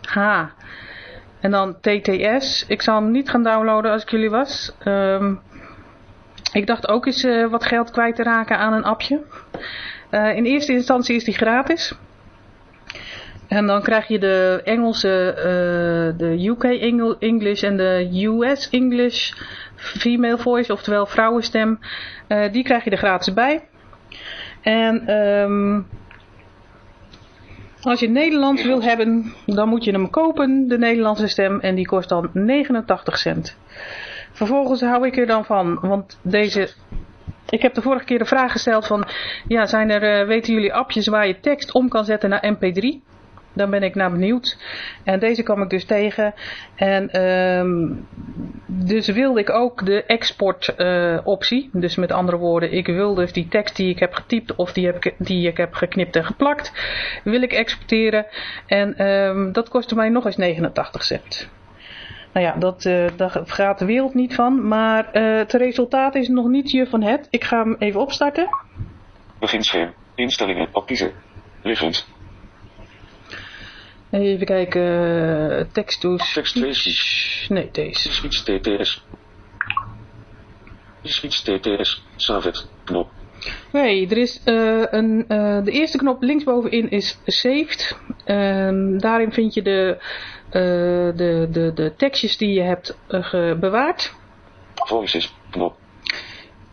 H. En dan TTS. Ik zal hem niet gaan downloaden als ik jullie was. Um, ik dacht ook eens uh, wat geld kwijt te raken aan een appje. Uh, in eerste instantie is die gratis. En dan krijg je de Engelse, uh, de UK English en de US English female voice, oftewel vrouwenstem. die krijg je er gratis bij. En um, als je Nederlands wil hebben, dan moet je hem kopen, de Nederlandse stem, en die kost dan 89 cent. Vervolgens hou ik er dan van, want deze... Ik heb de vorige keer de vraag gesteld van, ja, zijn er, uh, weten jullie appjes waar je tekst om kan zetten naar mp3? Dan ben ik naar benieuwd. En deze kwam ik dus tegen. En um, dus wilde ik ook de export uh, optie. Dus met andere woorden, ik wil dus die tekst die ik heb getypt of die, heb, die ik heb geknipt en geplakt, wil ik exporteren. En um, dat kostte mij nog eens 89 cent. Nou ja, dat, uh, daar gaat de wereld niet van. Maar uh, het resultaat is nog niet je van het. Ik ga hem even opstarten. Beginscherm. Instellingen. Opkiezen. Liggend. Even kijken, to Text speech. Nee, deze. Speech TTS. Speech TTS. Savet. Knop. Okay, er is uh, een, uh, de eerste knop linksbovenin is saved. Um, daarin vind je de, uh, de, de, de tekstjes die je hebt bewaard. Voices. Knop.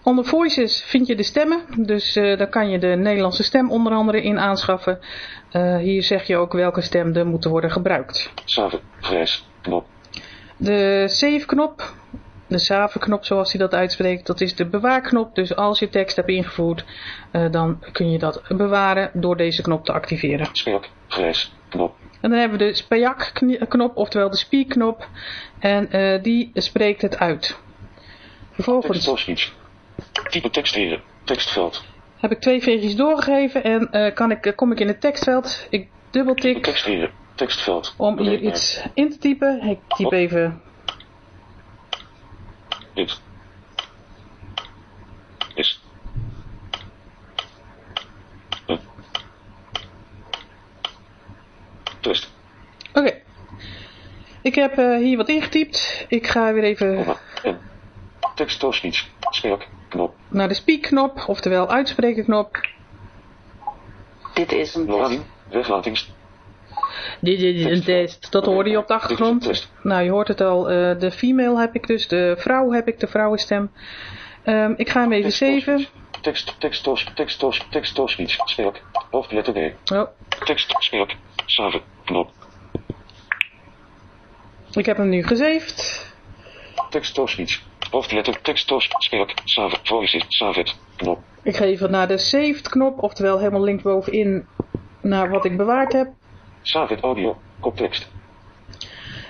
Onder voices vind je de stemmen, dus daar kan je de Nederlandse stem onder andere in aanschaffen. Uh, hier zeg je ook welke stem er moet worden gebruikt. Save, grijs, knop. De save knop, de save knop zoals hij dat uitspreekt, dat is de bewaarknop. Dus als je tekst hebt ingevoerd, uh, dan kun je dat bewaren door deze knop te activeren. Spelk, grijs, knop. En dan hebben we de spajak knop, oftewel de speak knop. En uh, die spreekt het uit. Vervolgens... Tekst, Type tekst tekstveld. Heb ik twee veegjes doorgegeven en uh, kan ik, kom ik in het tekstveld. Ik dubbeltik. Tekst tekstveld. Om hier iets in te typen. Ik typ Op. even... Dit. Is. Test. Oké. Okay. Ik heb uh, hier wat ingetypt. Ik ga weer even... Tekst Torsniets. Spelk. Knop. Naar de speak knop, oftewel uitspreken knop. Dit is een test. Weglatings. Dit is een test. Dat hoorde je op de achtergrond. Nou, je hoort het al. Uh, de female heb ik dus. De vrouw heb ik, de vrouwenstem. Um, ik ga hem even zeven. Tekst, tekst, tekst, tos, tekst. Spelk. Hoofdletter D. Oh. Tekst. Save. Knop. Ik heb hem nu gezaved. Tekst, iets. Hoofdletter, tekst, tos, spelk. Save. Voice, save. Knop. Ik ga even naar de saved knop. Oftewel helemaal linksbovenin naar wat ik bewaard heb. Savit audio, koptekst.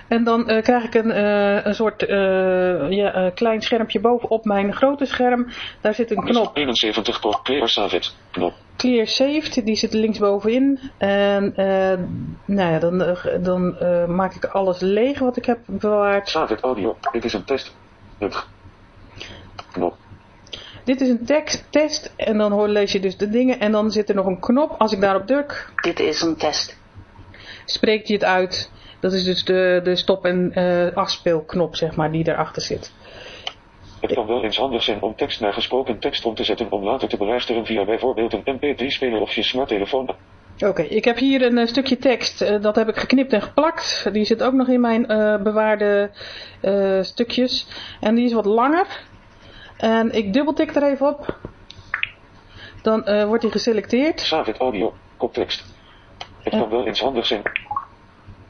En dan uh, krijg ik een, uh, een soort uh, ja, klein schermpje bovenop mijn grote scherm. Daar zit een knop. 71 Clear Savit knop. Clear Saved, die zit linksbovenin. En nou ja, dan, dan maak ik alles leeg wat ik heb bewaard. Savit audio, dit is een test. Het knop. Dit is een tekst, test en dan hoor, lees je dus de dingen en dan zit er nog een knop. Als ik daarop druk... Dit is een test spreekt hij het uit. Dat is dus de, de stop- en uh, afspeelknop, zeg maar, die erachter zit. Het kan wel eens handig zijn om tekst naar gesproken tekst om te zetten om later te beluisteren via bijvoorbeeld een mp3-speler of je smarttelefoon. Oké, okay, ik heb hier een uh, stukje tekst, uh, dat heb ik geknipt en geplakt. Die zit ook nog in mijn bewaarde stukjes. En die is wat langer. En ik dubbeltik er even op. Dan wordt die geselecteerd. Save audio, koptekst. Het kan wel eens handig zijn.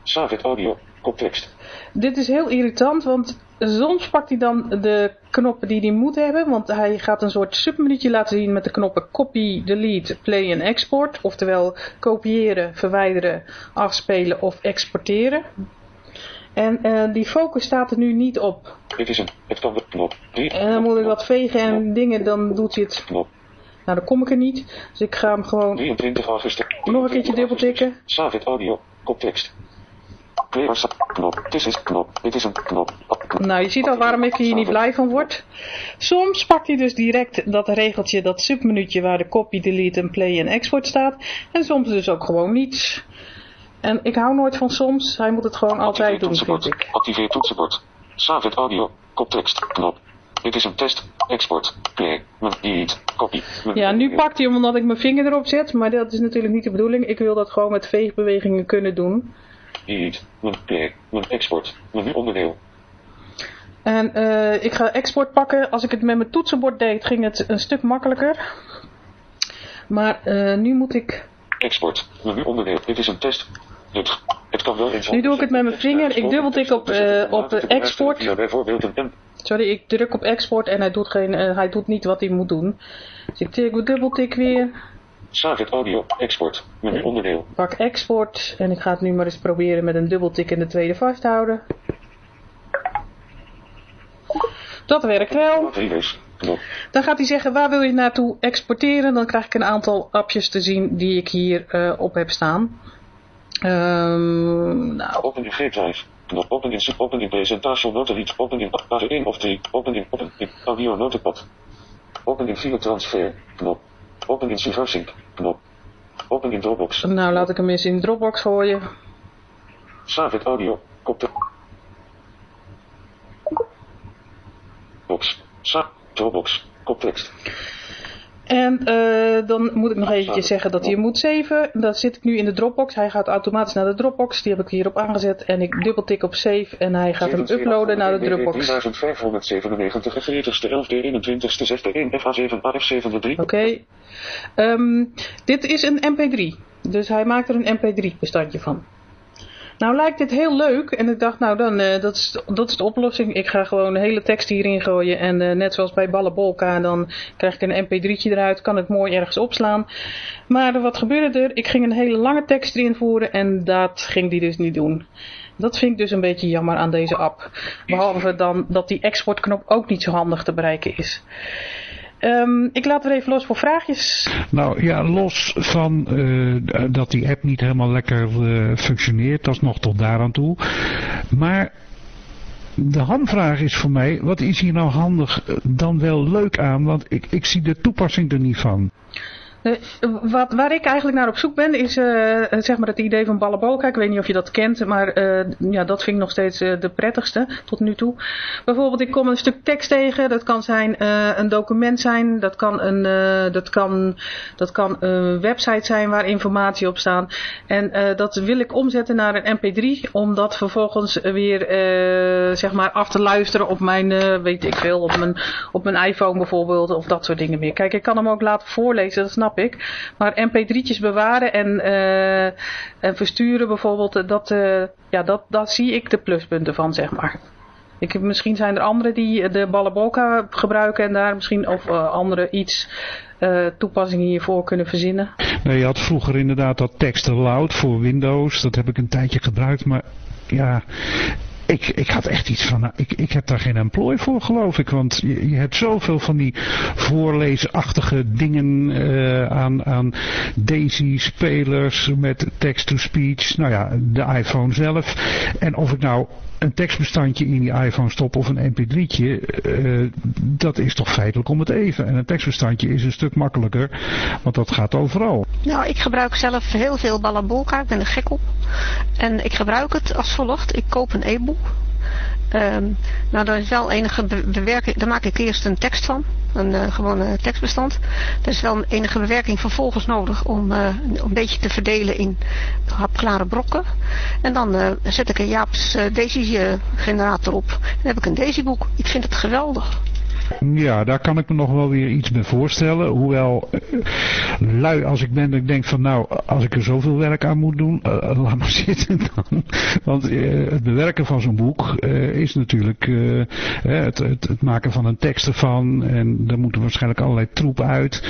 Savit audio, koptekst. Dit is heel irritant, want soms pakt hij dan de knoppen die hij moet hebben. Want hij gaat een soort submenuutje laten zien met de knoppen copy, delete, play en export. Oftewel kopiëren, verwijderen, afspelen of exporteren. En uh, die focus staat er nu niet op. Dit is een, het kan knop. en dan moet ik wat vegen en dingen, dan doet hij het. Nou, dan kom ik er niet. Dus ik ga hem gewoon 23 augustus. nog een keertje dubbeltikken. Savit audio, koptekst. Knop, dit is knop, dit is een knop. Nou, je ziet al waarom ik hier niet blij van word. Soms pakt hij dus direct dat regeltje, dat submenuutje waar de copy, delete en play en export staat. En soms dus ook gewoon niets. En ik hou nooit van soms, hij moet het gewoon altijd doen, vind ik. Activeer toetsenbord. Savit audio, koptekst, knop. Dit is een test. Export. Play. Delete. Copy. Ja, nu pakt hij hem omdat ik mijn vinger erop zet. Maar dat is natuurlijk niet de bedoeling. Ik wil dat gewoon met veegbewegingen kunnen doen. Delete. Play. Export. Menu onderdeel. En uh, ik ga export pakken. Als ik het met mijn toetsenbord deed, ging het een stuk makkelijker. Maar uh, nu moet ik... Export. Menu onderdeel. Dit is een test. Het, het kan wel nu doe ik het met mijn vinger. Ik dubbeltik op, uh, op export. Sorry, ik druk op export en hij doet, geen, uh, hij doet niet wat hij moet doen. Dus ik tik, dubbeltik weer. Savit audio, export, menu onderdeel. Pak export en ik ga het nu maar eens proberen met een dubbeltik in de tweede vasthouden. Dat werkt wel. Dan gaat hij zeggen, waar wil je naartoe exporteren? Dan krijg ik een aantal appjes te zien die ik hier uh, op heb staan. Um, nou. Open in G-drive. Knop open in open in presentation notenlied open in fase 1 of 3 open in open in audio notepad. Open in file transfer knop. Open in Silversing knop. Open in Dropbox. Nou laat ik hem eens in Dropbox gooien. Save it audio. Kopte. Box. Sa Dropbox. Koptekst. En uh, dan moet ik nog eventjes zeggen dat hij moet saven. Dat zit ik nu in de Dropbox. Hij gaat automatisch naar de Dropbox. Die heb ik hierop aangezet. En ik dubbeltik op save. En hij gaat hem uploaden naar de Dropbox. 3597 40ste 11 21ste 6 1 FH7 AF7 Oké. Um, dit is een mp3. Dus hij maakt er een mp3 bestandje van. Nou lijkt dit heel leuk en ik dacht nou dan, uh, dat, is, dat is de oplossing. Ik ga gewoon de hele tekst hierin gooien en uh, net zoals bij Ballenbolka dan krijg ik een mp3'tje eruit, kan het mooi ergens opslaan. Maar wat gebeurde er? Ik ging een hele lange tekst erin voeren en dat ging die dus niet doen. Dat vind ik dus een beetje jammer aan deze app. Behalve dan dat die exportknop ook niet zo handig te bereiken is. Um, ik laat er even los voor vraagjes. Nou ja, los van uh, dat die app niet helemaal lekker uh, functioneert, dat is nog tot daaraan toe. Maar de handvraag is voor mij, wat is hier nou handig dan wel leuk aan? Want ik, ik zie de toepassing er niet van. Uh, wat, waar ik eigenlijk naar op zoek ben, is uh, zeg maar het idee van Ballaboka. Ik weet niet of je dat kent, maar uh, ja, dat vind ik nog steeds de prettigste tot nu toe. Bijvoorbeeld, ik kom een stuk tekst tegen. Dat kan zijn een document zijn. Dat kan een, dat kan, dat kan een website zijn waar informatie op staat. En dat wil ik omzetten naar een mp3. Om dat vervolgens weer zeg maar af te luisteren op mijn, weet ik veel, op mijn, op mijn iPhone bijvoorbeeld. Of dat soort dingen meer. Kijk, ik kan hem ook laten voorlezen. Dat snap Maar mp3'tjes bewaren en, uh, en versturen bijvoorbeeld, dat, uh, ja, dat, dat zie ik de pluspunten van, zeg maar. Ik, misschien zijn er anderen die de Ballaboka gebruiken en daar misschien of uh, andere iets toepassingen hiervoor kunnen verzinnen. Nee, je had vroeger inderdaad dat text aloud voor Windows. Dat heb ik een tijdje gebruikt, maar ja, ik, ik had echt iets van, nou, ik, ik heb daar geen employ voor geloof ik. Want je, hebt zoveel van die voorleesachtige dingen uh, aan, aan Daisy-spelers met text-to-speech. Nou ja, de iPhone zelf. En of ik nou een tekstbestandje in die iPhone stop of een mp3'tje, uh, dat is toch feitelijk om het even. En een tekstbestandje is een stuk makkelijker, want dat gaat overal. Nou, ik gebruik zelf heel veel Ballabolka, ik ben er gek op. En ik gebruik het als volgt. Ik koop een e-book. Um, nou, daar is wel enige bewerking. Daar maak ik eerst een tekst van. Een uh, gewone tekstbestand. Er is wel enige bewerking vervolgens nodig om uh, een beetje te verdelen in hapklare brokken. En dan zet ik een Jaaps Daisy generator op. Dan heb ik een Daisy boek. Ik vind het geweldig. Ja, daar kan ik me nog wel weer iets bij voorstellen. Hoewel, uh, lui als ik ben, ik denk van nou, als ik er zoveel werk aan moet doen, uh, laat maar zitten dan. Want het bewerken van zo'n boek is natuurlijk het, het, het, maken van een tekst ervan. En daar moeten waarschijnlijk allerlei troep uit.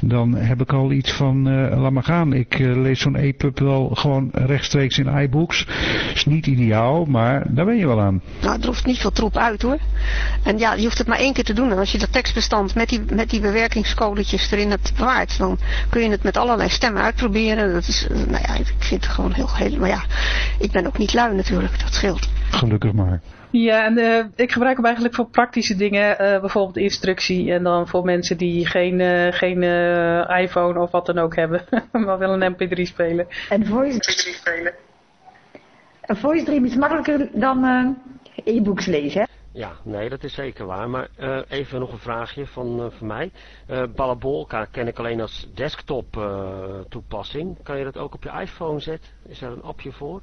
Dan heb ik al iets van, laat maar gaan. Ik lees zo'n EPUB wel gewoon rechtstreeks in iBooks. Is niet ideaal, maar daar ben je wel aan. Nou, er hoeft niet veel troep uit hoor. En ja, je hoeft het maar één keer te doen. En als je dat tekstbestand met die, met die bewerkingscodetjes erin hebt bewaard, dan kun je het met allerlei stemmen uitproberen. Dat is, nou ja, ik vind het gewoon heel, heel, maar ja, ik ben ook niet lui natuurlijk, dat scheelt. Gelukkig maar. Ja, en uh, ik gebruik hem eigenlijk voor praktische dingen, uh, bijvoorbeeld instructie. En dan voor mensen die geen, uh, geen iPhone of wat dan ook hebben, maar willen een mp3 spelen. En voice mp3 spelen. Een voice dream is makkelijker dan e-books lezen, hè? Ja, nee, dat is zeker waar. Maar uh, even nog een vraagje van, uh, van mij. Uh, ken ik alleen als desktop toepassing. Kan je dat ook op je iPhone zetten? Is daar een appje voor?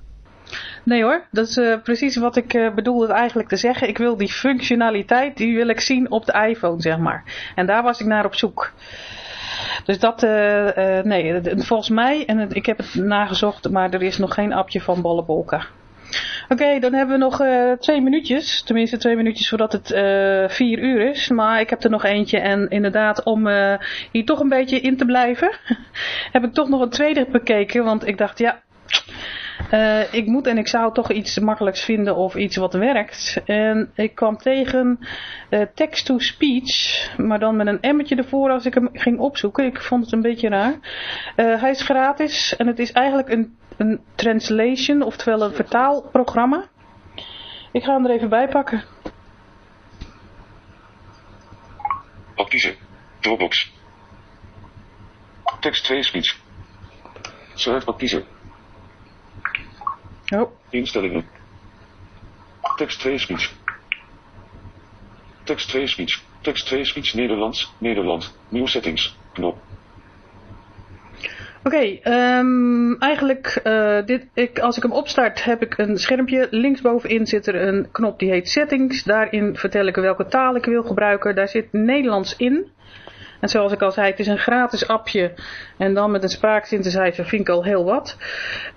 Nee hoor, dat is precies wat ik bedoelde eigenlijk te zeggen. Ik wil die functionaliteit, die wil ik zien op de iPhone, zeg maar. En daar was ik naar op zoek. Dus dat, nee, volgens mij, en ik heb het nagezocht, maar er is nog geen appje van Ballabolka. Oké, dan hebben we nog uh, twee minuutjes. Tenminste twee minuutjes voordat het uh, vier uur is. Maar ik heb er nog eentje. En inderdaad, om uh, hier toch een beetje in te blijven, heb ik toch nog een tweede bekeken. Want ik dacht, ja, ik moet en ik zou toch iets makkelijks vinden of iets wat werkt. En ik kwam tegen text-to-speech, maar dan met een emmetje ervoor als ik hem ging opzoeken. Ik vond het een beetje raar. Hij is gratis en het is eigenlijk een, een translation, oftewel een vertaalprogramma. Ik ga hem er even bij pakken. Opkiezen. Dropbox. Text 2 speech. Select opkiezen. Oh. Instellingen. Tekst 2 speech. Tekst 2 speech. Tekst 2 speech Nederlands, Nederland. Nieuw settings. Knop. Oké, okay, um, eigenlijk, uh, dit, ik, als ik hem opstart heb ik een schermpje. Linksbovenin zit er een knop die heet settings. Daarin vertel ik welke taal ik wil gebruiken. Daar zit Nederlands in. En zoals ik al zei, het is een gratis appje. En dan met een spraaksynthesizer vind ik al heel wat.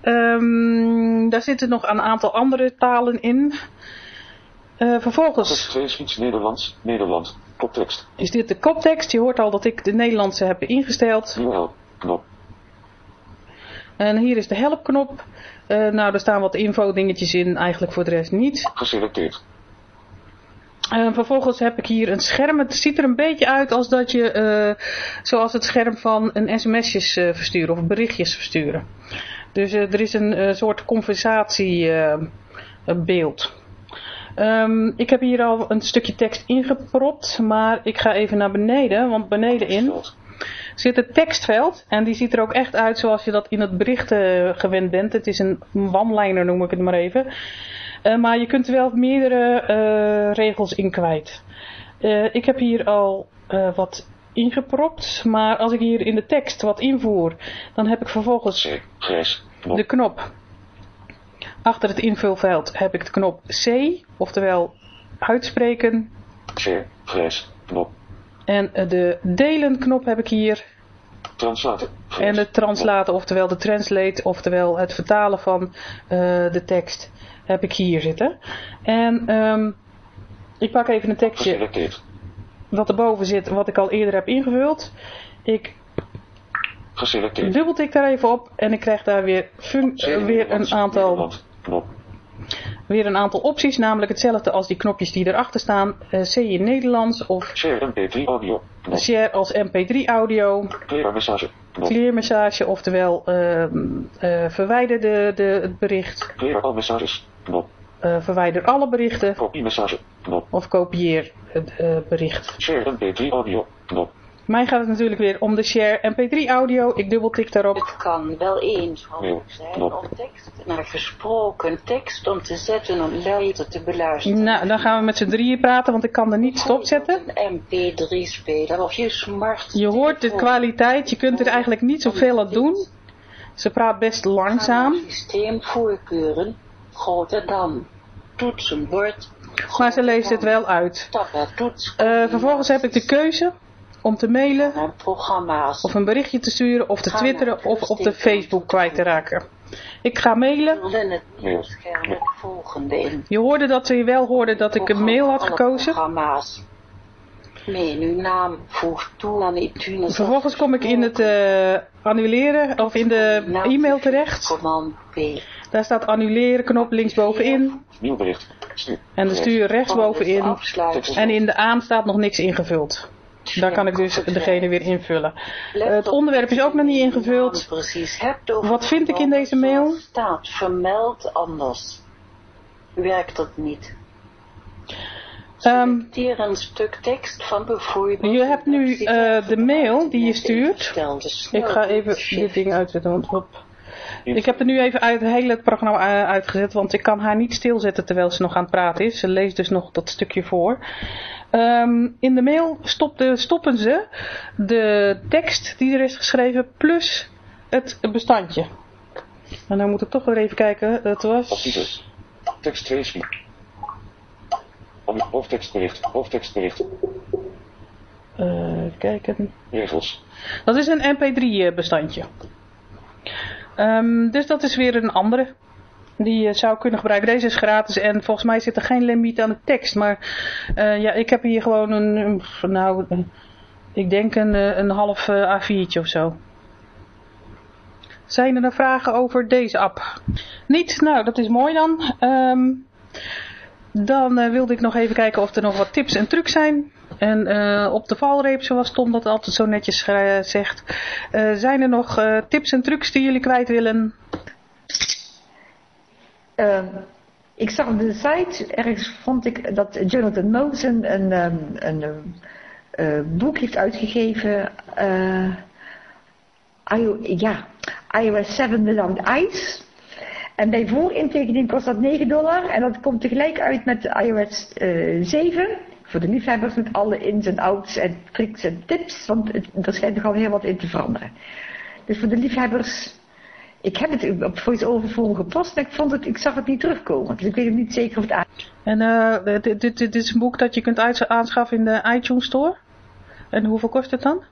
Ehm, daar zitten nog een aantal andere talen in. Uh, vervolgens... Twee iets Nederlands, Nederland, koptekst. Is dit de koptekst? Je hoort al dat ik de Nederlandse heb ingesteld. URL, knop. En hier is de helpknop. Uh, nou, er staan wat info dingetjes in, eigenlijk voor de rest niet. Geselecteerd. Uh, vervolgens heb ik hier een scherm. Het ziet er een beetje uit als dat je, uh, zoals het scherm van een sms'jes versturen of berichtjes versturen. Dus er is een soort conversatiebeeld. Um, ik heb hier al een stukje tekst ingepropt, maar ik ga even naar beneden, want beneden in zit het tekstveld. En die ziet er ook echt uit zoals je dat in het bericht gewend bent. Het is een one-liner noem ik het maar even. Uh, maar je kunt er wel meerdere uh, regels in kwijt. Ik heb hier al wat ingepropt, maar als ik hier in de tekst wat invoer, dan heb ik vervolgens de knop. Achter het invulveld heb ik de knop C, oftewel uitspreken. Grijs, knop. En de delen knop heb ik hier. Translaten. En de translaten, oftewel de translate, oftewel het vertalen van de tekst heb ik hier zitten. En um, ik pak even een tekstje wat erboven zit, wat ik al eerder heb ingevuld. Ik dubbeltik daar even op en ik krijg daar weer, weer een aantal... Weer een aantal opties, namelijk hetzelfde als die knopjes die erachter staan. Uh, C in Nederlands of Share MP3 audio. Share als MP3 audio. Clear message. Clear message, oftewel uh, uh, verwijder de, de, het bericht. Clear all messages. Knop. Uh, verwijder alle berichten. Kopie message. Knop. Of kopieer het bericht. Share MP3 audio. Knop. Mij gaat het natuurlijk weer om de share mp3 audio. Ik dubbeltik daarop. Het kan wel eens handig zijn om tekst naar gesproken tekst om te zetten om later te beluisteren. Nou, dan gaan we met z'n drieën praten, want ik kan er niet stopzetten. Een mp3-speler of je smart. Je hoort de kwaliteit, je kunt er eigenlijk niet zoveel aan doen. Ze praat best langzaam. Systeemvoorkeuren groter dan toetsenbord. Maar ze leest het wel uit. Uh, vervolgens heb ik de keuze om te mailen, of een berichtje te sturen, of te twitteren, of op de Facebook kwijt te raken. Ik ga mailen. Je hoorde dat je wel hoorde dat ik een mail had gekozen. naam voeg toe aan iTunes. Vervolgens kom ik in het uh, annuleren, of in de e-mail terecht. Daar staat annuleren knop linksbovenin. Nieuw bericht. En de stuur rechtsbovenin. En in de aan staat nog niks ingevuld. Daar kan ik dus degene weer invullen. Het onderwerp is ook nog niet ingevuld. Wat vind ik in deze mail? staat vermeld anders. Werkt dat niet? Um, een stuk tekst van bijvoorbeeld... Je hebt nu uh, de mail die je stuurt. Ik ga even dit ding uitzetten, want hop. Ik heb er nu even uit, heel het programma uitgezet, want ik kan haar niet stilzetten terwijl ze nog aan het praten is. Ze leest dus nog dat stukje voor. Um, in de mail stopte, stoppen ze de tekst die er is geschreven plus het bestandje. En dan moet ik toch weer even kijken. Het was... Tekst 2 Hoofdtekstbericht. Hoofdtekstbericht. Uh, kijken. Regels. Dat is een mp3 bestandje. Um, dus dat is weer een andere die je zou kunnen gebruiken. Deze is gratis en volgens mij zit er geen limiet aan de tekst. Maar uh, ja, ik heb hier gewoon een, nou, ik denk een, eh, een half uh, A4'tje of zo. Zijn er nog vragen over deze app? Niet? Nou, dat is mooi dan. Um, dan wilde ik nog even kijken of er nog wat tips en trucs zijn. En uh, op de valreep, zoals Tom dat altijd zo netjes zegt. Uh, zijn er nog tips en trucs die jullie kwijt willen? Uh, ik zag op de site, ergens vond ik dat Jonathan Mosen een, um, een boek heeft uitgegeven. Ja, iOS 7 Without Ice. En bij voorintekening kost dat 9 dollar. En dat komt tegelijk uit met iOS 7. Voor de liefhebbers met alle ins en outs en tricks en tips. Want het, er schijnt toch al heel wat in te veranderen. Dus voor de liefhebbers ik heb het op voice-over voor gepost en ik, vond het, ik zag het niet terugkomen. Dus ik weet niet zeker of het uit. En uh, dit, dit, dit, is een boek dat je kunt aanschaffen in de iTunes Store? En hoeveel kost het dan?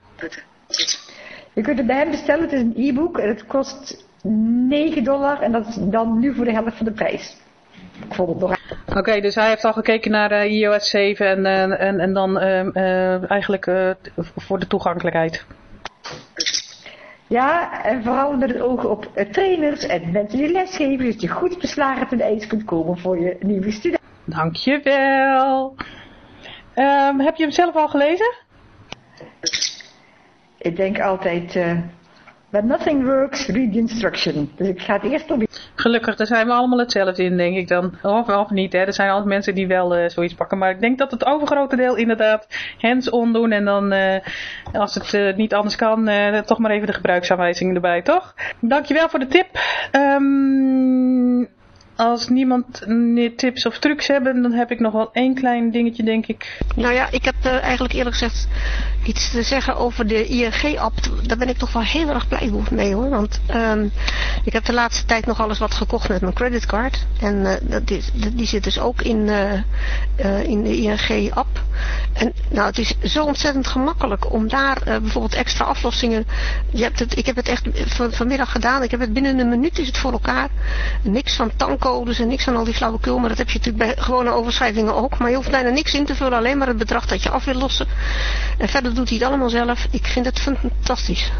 Je kunt het bij hem bestellen, het is een e-book en het kost 9 dollar en dat is dan nu voor de helft van de prijs. Ik vond het nog Oké, dus hij heeft al gekeken naar eh, iOS 7 en, eh, en, en dan ehm, eh, eigenlijk voor de toegankelijkheid. Ja, en vooral met het oog op trainers en mensen die lesgeven, dus je goed beslagen ten ijs kunt komen voor je nieuwe student. Dankjewel. Ehm heb je hem zelf al gelezen? Ik denk altijd, when nothing works, read the instruction. Dus ik ga het eerst proberen. Gelukkig, daar zijn we allemaal hetzelfde in, denk ik dan. Of, of niet, hè. Er zijn altijd mensen die wel eh, zoiets pakken. Maar ik denk dat het overgrote deel inderdaad hands-on doen. En dan, eh, als het eh, niet anders kan, toch maar even de gebruiksaanwijzingen erbij, toch? Dankjewel voor de tip. Ehm, als niemand tips of trucs hebben, dan heb ik nog wel één klein dingetje, denk ik. Nou ja, ik heb eh, eigenlijk eerlijk gezegd iets te zeggen over de ING-app. Daar ben ik toch wel heel erg blij mee hoor. Want ehm, ik heb de laatste tijd nog alles wat gekocht met mijn creditcard. En eh, die zit dus ook in, eh, in de ING-app. En nou, het is zo ontzettend gemakkelijk om daar eh, bijvoorbeeld extra aflossingen. Je hebt het, ik heb het echt van, vanmiddag gedaan. Ik heb het binnen een minuut is het voor elkaar. Niks van tankcodes en niks van al die flauwekul. Maar dat heb je natuurlijk bij gewone overschrijvingen ook. Maar je hoeft bijna niks in te vullen. Alleen maar het bedrag dat je af wil lossen. En verder doet hij het allemaal zelf. Ik vind het fantastisch.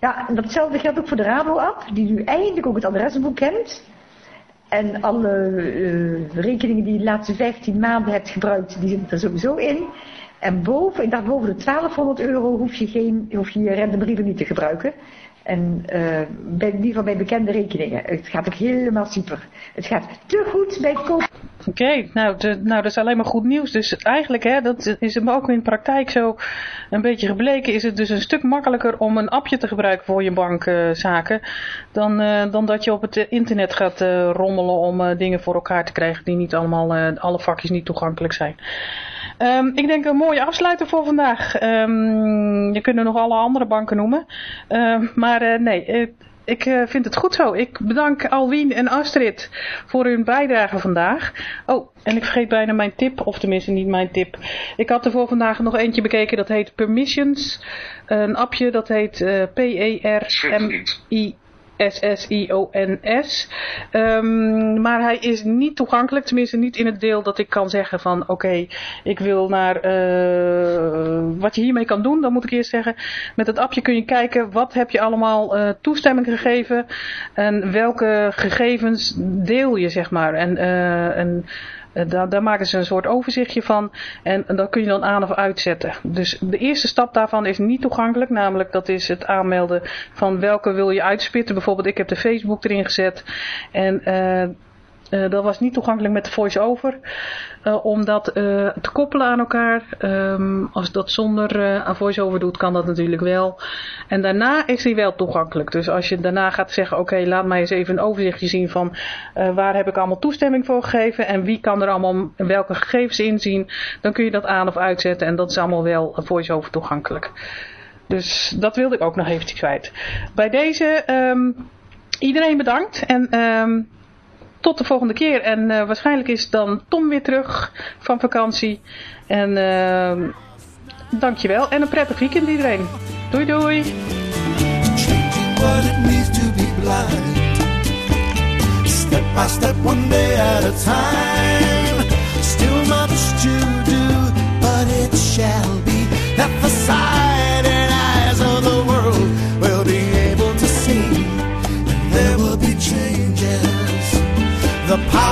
Ja, en datzelfde geldt ook voor de Rabo-app, die nu eindelijk ook het adresboek kent. En alle eh, rekeningen die je de laatste 15 maanden hebt gebruikt, die zitten er sowieso in. En boven, ik dacht boven de 1200 euro hoef je, geen, hoef je je niet te gebruiken. En eh, bij, in ieder geval bij bekende rekeningen. Het gaat ook helemaal super. Het gaat te goed bij kopen. Oké, nou, nou dat is alleen maar goed nieuws. Dus eigenlijk, hè, dat is hem ook in de praktijk zo een beetje gebleken, is het dus een stuk makkelijker om een appje te gebruiken voor je bankzaken, dan, eh, dan dat je op het internet gaat eh, rommelen om eh, dingen voor elkaar te krijgen die niet allemaal, alle vakjes niet toegankelijk zijn. Ehm, ik denk een mooie afsluiter voor vandaag. Ehm, je kunt er nog alle andere banken noemen. Ehm, maar nee, ik eh, vind het goed zo. Ik bedank Alwien en Astrid voor hun bijdrage vandaag. Oh, en ik vergeet bijna mijn tip, of tenminste niet mijn tip. Ik had er voor vandaag nog eentje bekeken, dat heet Permissions. Een appje, dat heet eh P-E-R-M-I. S-S-I-O-N-S. Ehm, maar hij is niet toegankelijk, tenminste niet in het deel dat ik kan zeggen van oké, ik wil naar eh, wat je hiermee kan doen. Dan moet ik eerst zeggen, met het appje kun je kijken wat heb je allemaal eh, toestemming gegeven en welke gegevens deel je zeg maar. En, eh, en daar, daar maken ze een soort overzichtje van en, en dat kun je dan aan of uitzetten. Dus de eerste stap daarvan is niet toegankelijk, namelijk dat is het aanmelden van welke wil je uitspitten. Bijvoorbeeld ik heb de Facebook erin gezet en eh, dat was niet toegankelijk met de voice-over. eh, om dat eh, te koppelen aan elkaar. Ehm, als dat zonder aan voice-over doet, kan dat natuurlijk wel. En daarna is die wel toegankelijk. Dus als je daarna gaat zeggen, oké, laat mij eens even een overzichtje zien van waar heb ik allemaal toestemming voor gegeven en wie kan er allemaal welke gegevens inzien, dan kun je dat aan of uitzetten en dat is allemaal wel voice-over toegankelijk. Dus dat wilde ik ook nog eventjes kwijt. Bij deze ehm, iedereen bedankt en ehm, tot de volgende keer. En eh, waarschijnlijk is dan Tom weer terug van vakantie. En ehm dankjewel en een prettig weekend iedereen. Doei doei. one time. Still much to do, but it shall be